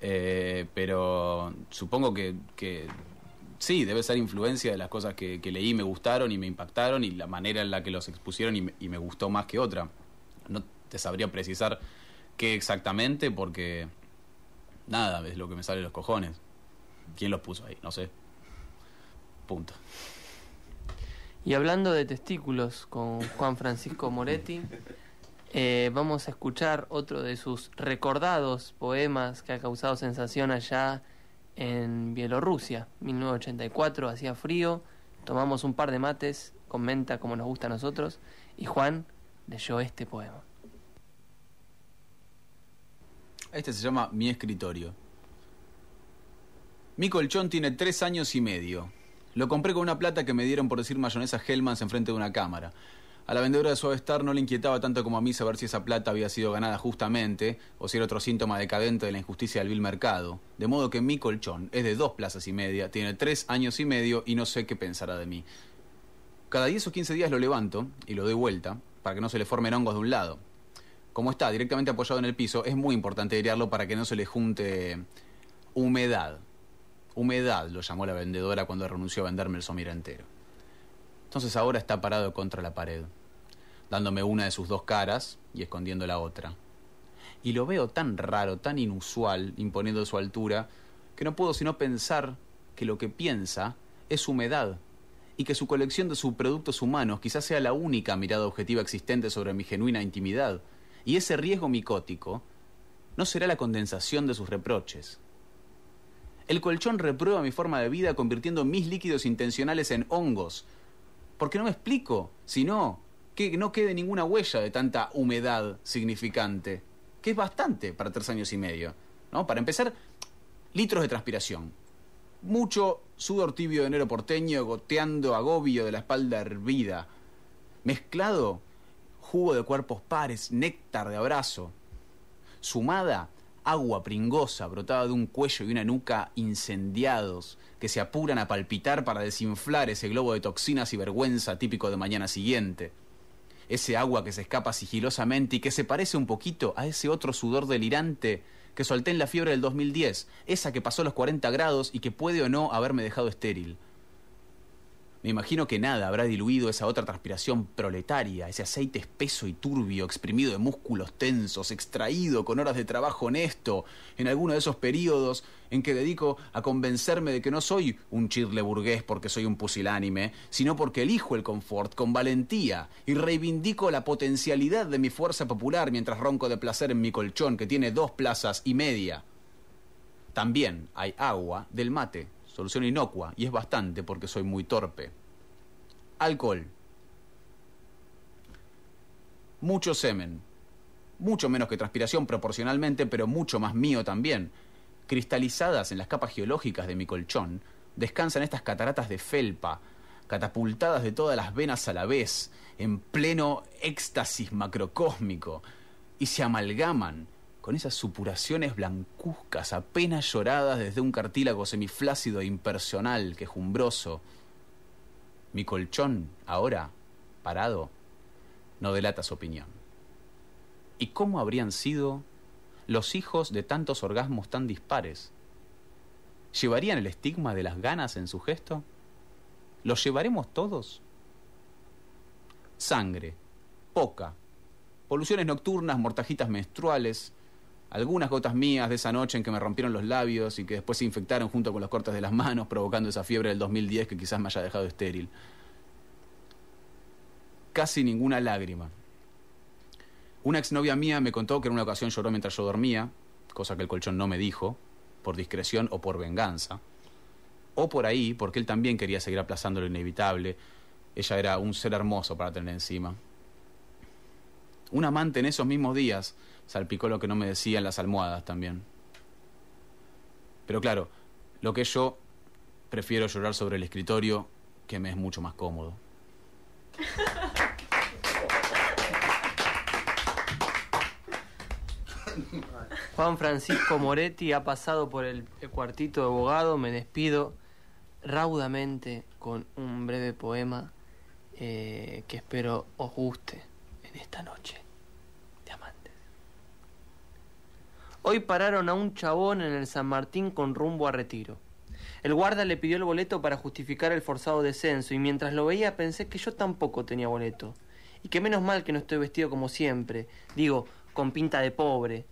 eh, pero supongo que, que sí, debe ser influencia de las cosas que, que leí, me gustaron y me impactaron y la manera en la que los expusieron y me, y me gustó más que otra. No te sabría precisar qué exactamente porque nada, es lo que me sale de los cojones. ¿Quién los puso ahí? No sé. Punto. Y hablando de testículos con Juan Francisco Moretti, eh, vamos a escuchar otro de sus recordados poemas que ha causado sensación allá en Bielorrusia, 1984, hacía frío, tomamos un par de mates con menta como nos gusta a nosotros, y Juan leyó este poema. Este se llama Mi escritorio. Mi colchón tiene tres años y medio. Lo compré con una plata que me dieron por decir mayonesa Hellmann's enfrente de una cámara. A la vendedora de Suavestar no le inquietaba tanto como a mí saber si esa plata había sido ganada justamente o si era otro síntoma decadente de la injusticia del vil mercado. De modo que mi colchón es de dos plazas y media, tiene tres años y medio y no sé qué pensará de mí. Cada 10 o 15 días lo levanto y lo doy vuelta para que no se le formen hongos de un lado. Como está directamente apoyado en el piso, es muy importante airearlo para que no se le junte humedad. Humedad lo llamó la vendedora cuando renunció a venderme el somira entero. Entonces ahora está parado contra la pared, dándome una de sus dos caras y escondiendo la otra. Y lo veo tan raro, tan inusual, imponiendo su altura, que no puedo sino pensar que lo que piensa es humedad y que su colección de subproductos humanos quizás sea la única mirada objetiva existente sobre mi genuina intimidad. Y ese riesgo micótico no será la condensación de sus reproches. El colchón reprueba mi forma de vida convirtiendo mis líquidos intencionales en hongos. Porque no me explico, si no, que no quede ninguna huella de tanta humedad significante. Que es bastante para tres años y medio. ¿no? Para empezar, litros de transpiración. Mucho sudor tibio de enero porteño goteando agobio de la espalda hervida. Mezclado, jugo de cuerpos pares, néctar de abrazo. Sumada, agua pringosa brotada de un cuello y una nuca incendiados que se apuran a palpitar para desinflar ese globo de toxinas y vergüenza típico de mañana siguiente. Ese agua que se escapa sigilosamente y que se parece un poquito a ese otro sudor delirante que solté en la fiebre del 2010, esa que pasó los 40 grados y que puede o no haberme dejado estéril. Me imagino que nada habrá diluido esa otra transpiración proletaria, ese aceite espeso y turbio, exprimido de músculos tensos, extraído con horas de trabajo honesto, en alguno de esos periodos en que dedico a convencerme de que no soy un chirle burgués porque soy un pusilánime, sino porque elijo el confort con valentía y reivindico la potencialidad de mi fuerza popular mientras ronco de placer en mi colchón que tiene dos plazas y media. También hay agua del mate, solución inocua, y es bastante porque soy muy torpe. Alcohol. Mucho semen. Mucho menos que transpiración proporcionalmente, pero mucho más mío también. Cristalizadas en las capas geológicas de mi colchón, descansan estas cataratas de felpa, catapultadas de todas las venas a la vez, en pleno éxtasis macrocósmico, y se amalgaman con esas supuraciones blancuzcas apenas lloradas desde un cartílago semiflácido e impersonal, quejumbroso. Mi colchón, ahora, parado, no delata su opinión. ¿Y cómo habrían sido los hijos de tantos orgasmos tan dispares? ¿Llevarían el estigma de las ganas en su gesto? ¿Los llevaremos todos? Sangre, poca, poluciones nocturnas, mortajitas menstruales, algunas gotas mías de esa noche en que me rompieron los labios y que después se infectaron junto con los cortes de las manos, provocando esa fiebre del 2010 que quizás me haya dejado estéril. Casi ninguna lágrima. Una exnovia mía me contó que en una ocasión lloró mientras yo dormía, cosa que el colchón no me dijo, por discreción o por venganza. O por ahí, porque él también quería seguir aplazando lo inevitable. Ella era un ser hermoso para tener encima. Un amante en esos mismos días salpicó lo que no me decía en las almohadas también. Pero claro, lo que yo prefiero llorar sobre el escritorio, que me es mucho más cómodo. [LAUGHS] Juan Francisco Moretti ha pasado por el, el cuartito de abogado. Me despido raudamente con un breve poema eh, que espero os guste en esta noche de amantes. Hoy pararon a un chabón en el San Martín con rumbo a retiro. El guarda le pidió el boleto para justificar el forzado descenso y mientras lo veía pensé que yo tampoco tenía boleto. Y que menos mal que no estoy vestido como siempre, digo, con pinta de pobre,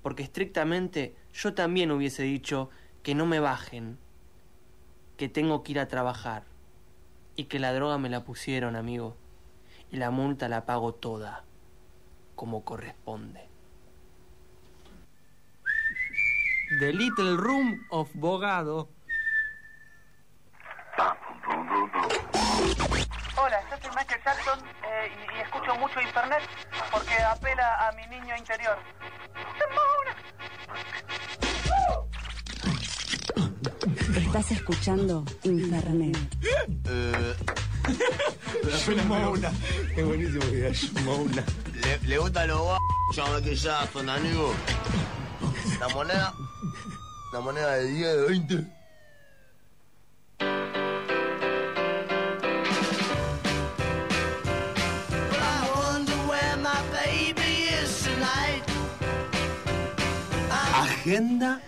porque estrictamente yo también hubiese dicho que no me bajen, que tengo que ir a trabajar y que la droga me la pusieron, amigo, y la multa la pago toda, como corresponde. The Little Room of Bogado. Hola, yo soy Michael Jackson eh, y, y escucho mucho internet porque apela a mi niño interior. Estás escuchando Infernet. Eh, [LAUGHS] Mauna. Es buenísimo que. ¿Le, ¿Le gusta lo guay? Llama que ya son amigos. La moneda. La moneda de 10, de 20. Agenda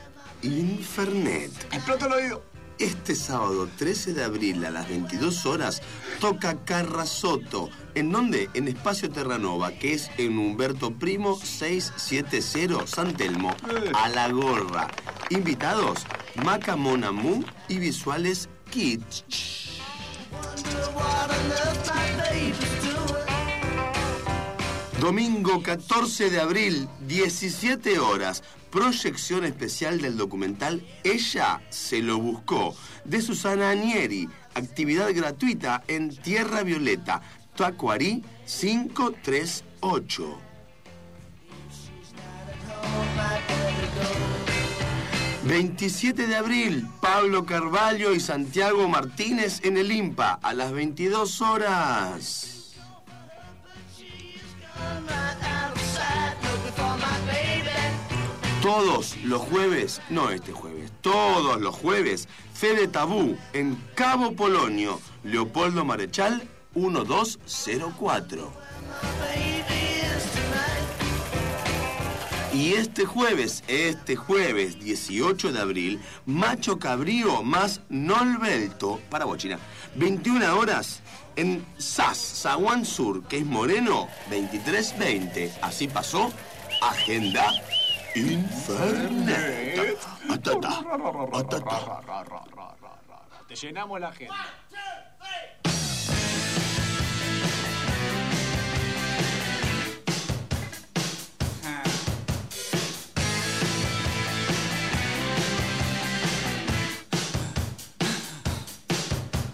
Infernet. Explota el oído. Este sábado 13 de abril a las 22 horas toca Carrasoto. ¿En dónde? En Espacio Terranova, que es en Humberto Primo 670 San Telmo, a la gorra. Invitados, Maca Monamu y Visuales Kitsch. Domingo 14 de abril, 17 horas. Proyección especial del documental Ella se lo buscó, de Susana Anieri. Actividad gratuita en Tierra Violeta, Tacuarí 538. ...27 de abril... ...Pablo Carvalho y Santiago Martínez en el IMPA... ...a las 22 horas... Todos los jueves, no este jueves, todos los jueves, Fede Tabú en Cabo Polonio, Leopoldo Marechal 1204. Y este jueves, este jueves 18 de abril, Macho Cabrío más Nolbelto, para Bochina, 21 horas en SAS, Zaguán Sur, que es Moreno, 2320. Así pasó, Agenda Infernet. Atata, atata. Te llenamos la agenda.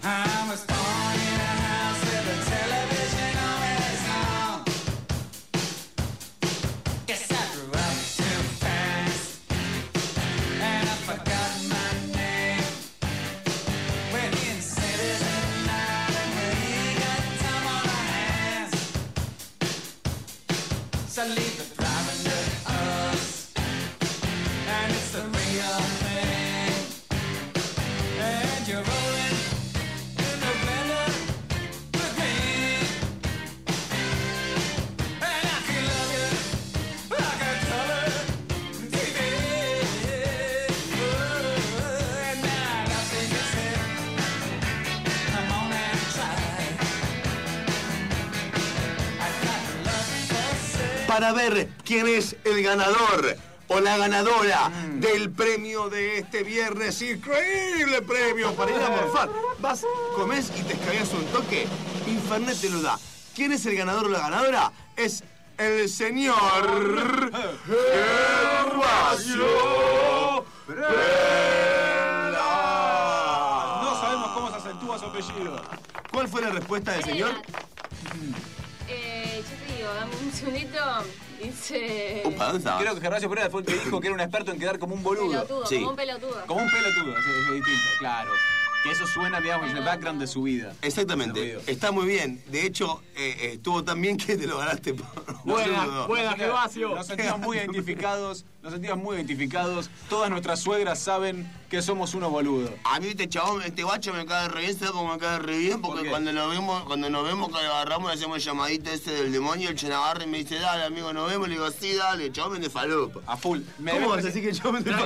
I para ver quién es el ganador o la ganadora Mm. del premio de este viernes. Increíble premio para ir a morfar. Vas, comes y te escabeas un toque. Infernet te lo da. ¿Quién es el ganador o la ganadora? Es el señor Gervasio No sabemos cómo se acentúa su apellido. ¿Cuál fue la respuesta del señor? Dame un segundito. Dice. Creo que Gervasio Pereira fue el que dijo que era un experto en quedar como un boludo. Pelotudo, como un pelotudo. Como un pelotudo, sí, es distinto, claro. Que eso suena, digamos, en el background de su vida. Exactamente, está muy bien. De hecho, eh, eh, estuvo tan bien que te lo ganaste por boludo. Nos sentimos muy identificados, nos sentimos muy identificados. Todas nuestras suegras saben que somos unos boludos. A mí este chabón, este guacho me cae re bien, ¿sabes cómo me cae re bien? Porque cuando lo vemos, cuando nos vemos, que agarramos y hacemos el llamadito ese del demonio, el agarra y me dice, dale amigo, nos vemos, le digo, sí, dale, chabón de falopa. A full. ¿Cómo vas a decir que me Tranquilo,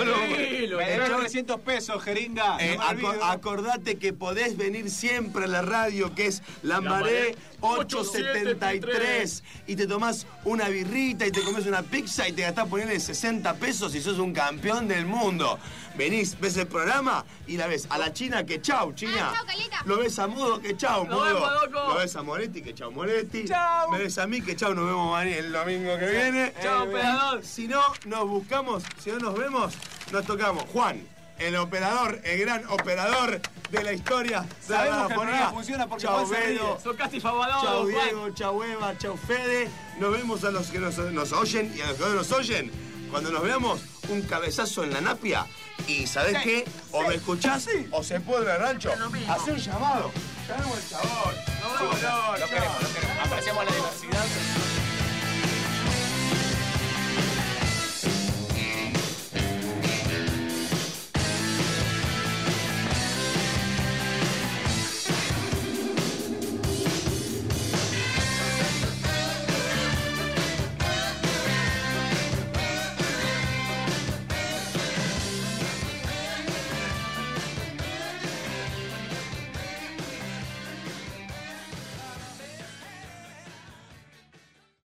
falopa? Me debes 300 pesos, jeringa. Eh, no me aco- olvido. acordate que podés venir siempre a la radio, que es Lambaré 873, y te tomás una birrita y te comes una pizza y te gastás ponerle 60 pesos y sos un campeón del mundo. Venís, ves el programa y la ves a la China que chau, China. Ah, chau, Caleta. Lo ves a Mudo que chau, Mudo. Lo ves a Moretti que chau, Moretti. Me ves a mí que chau, nos vemos el domingo que viene. Chau, Eh, operador. Si no nos buscamos, si no nos vemos, nos tocamos. Juan, el operador, el gran operador de la historia de la Sabemos que el funciona porque Chau, Juan se ríe. Beto. Son casi fabulosos, Chau, Juan. Diego. Chau, Eva. Chau, Fede. Nos vemos a los que nos, nos oyen y a los que no nos oyen. Cuando nos veamos, un cabezazo en la napia. Y ¿sabés Sí, qué? O sí, me escuchás o se pudre el rancho. Hacé un llamado. Llamemos al chabón. Nos vemos, Lo queremos, lo queremos. Apreciamos la diversidad.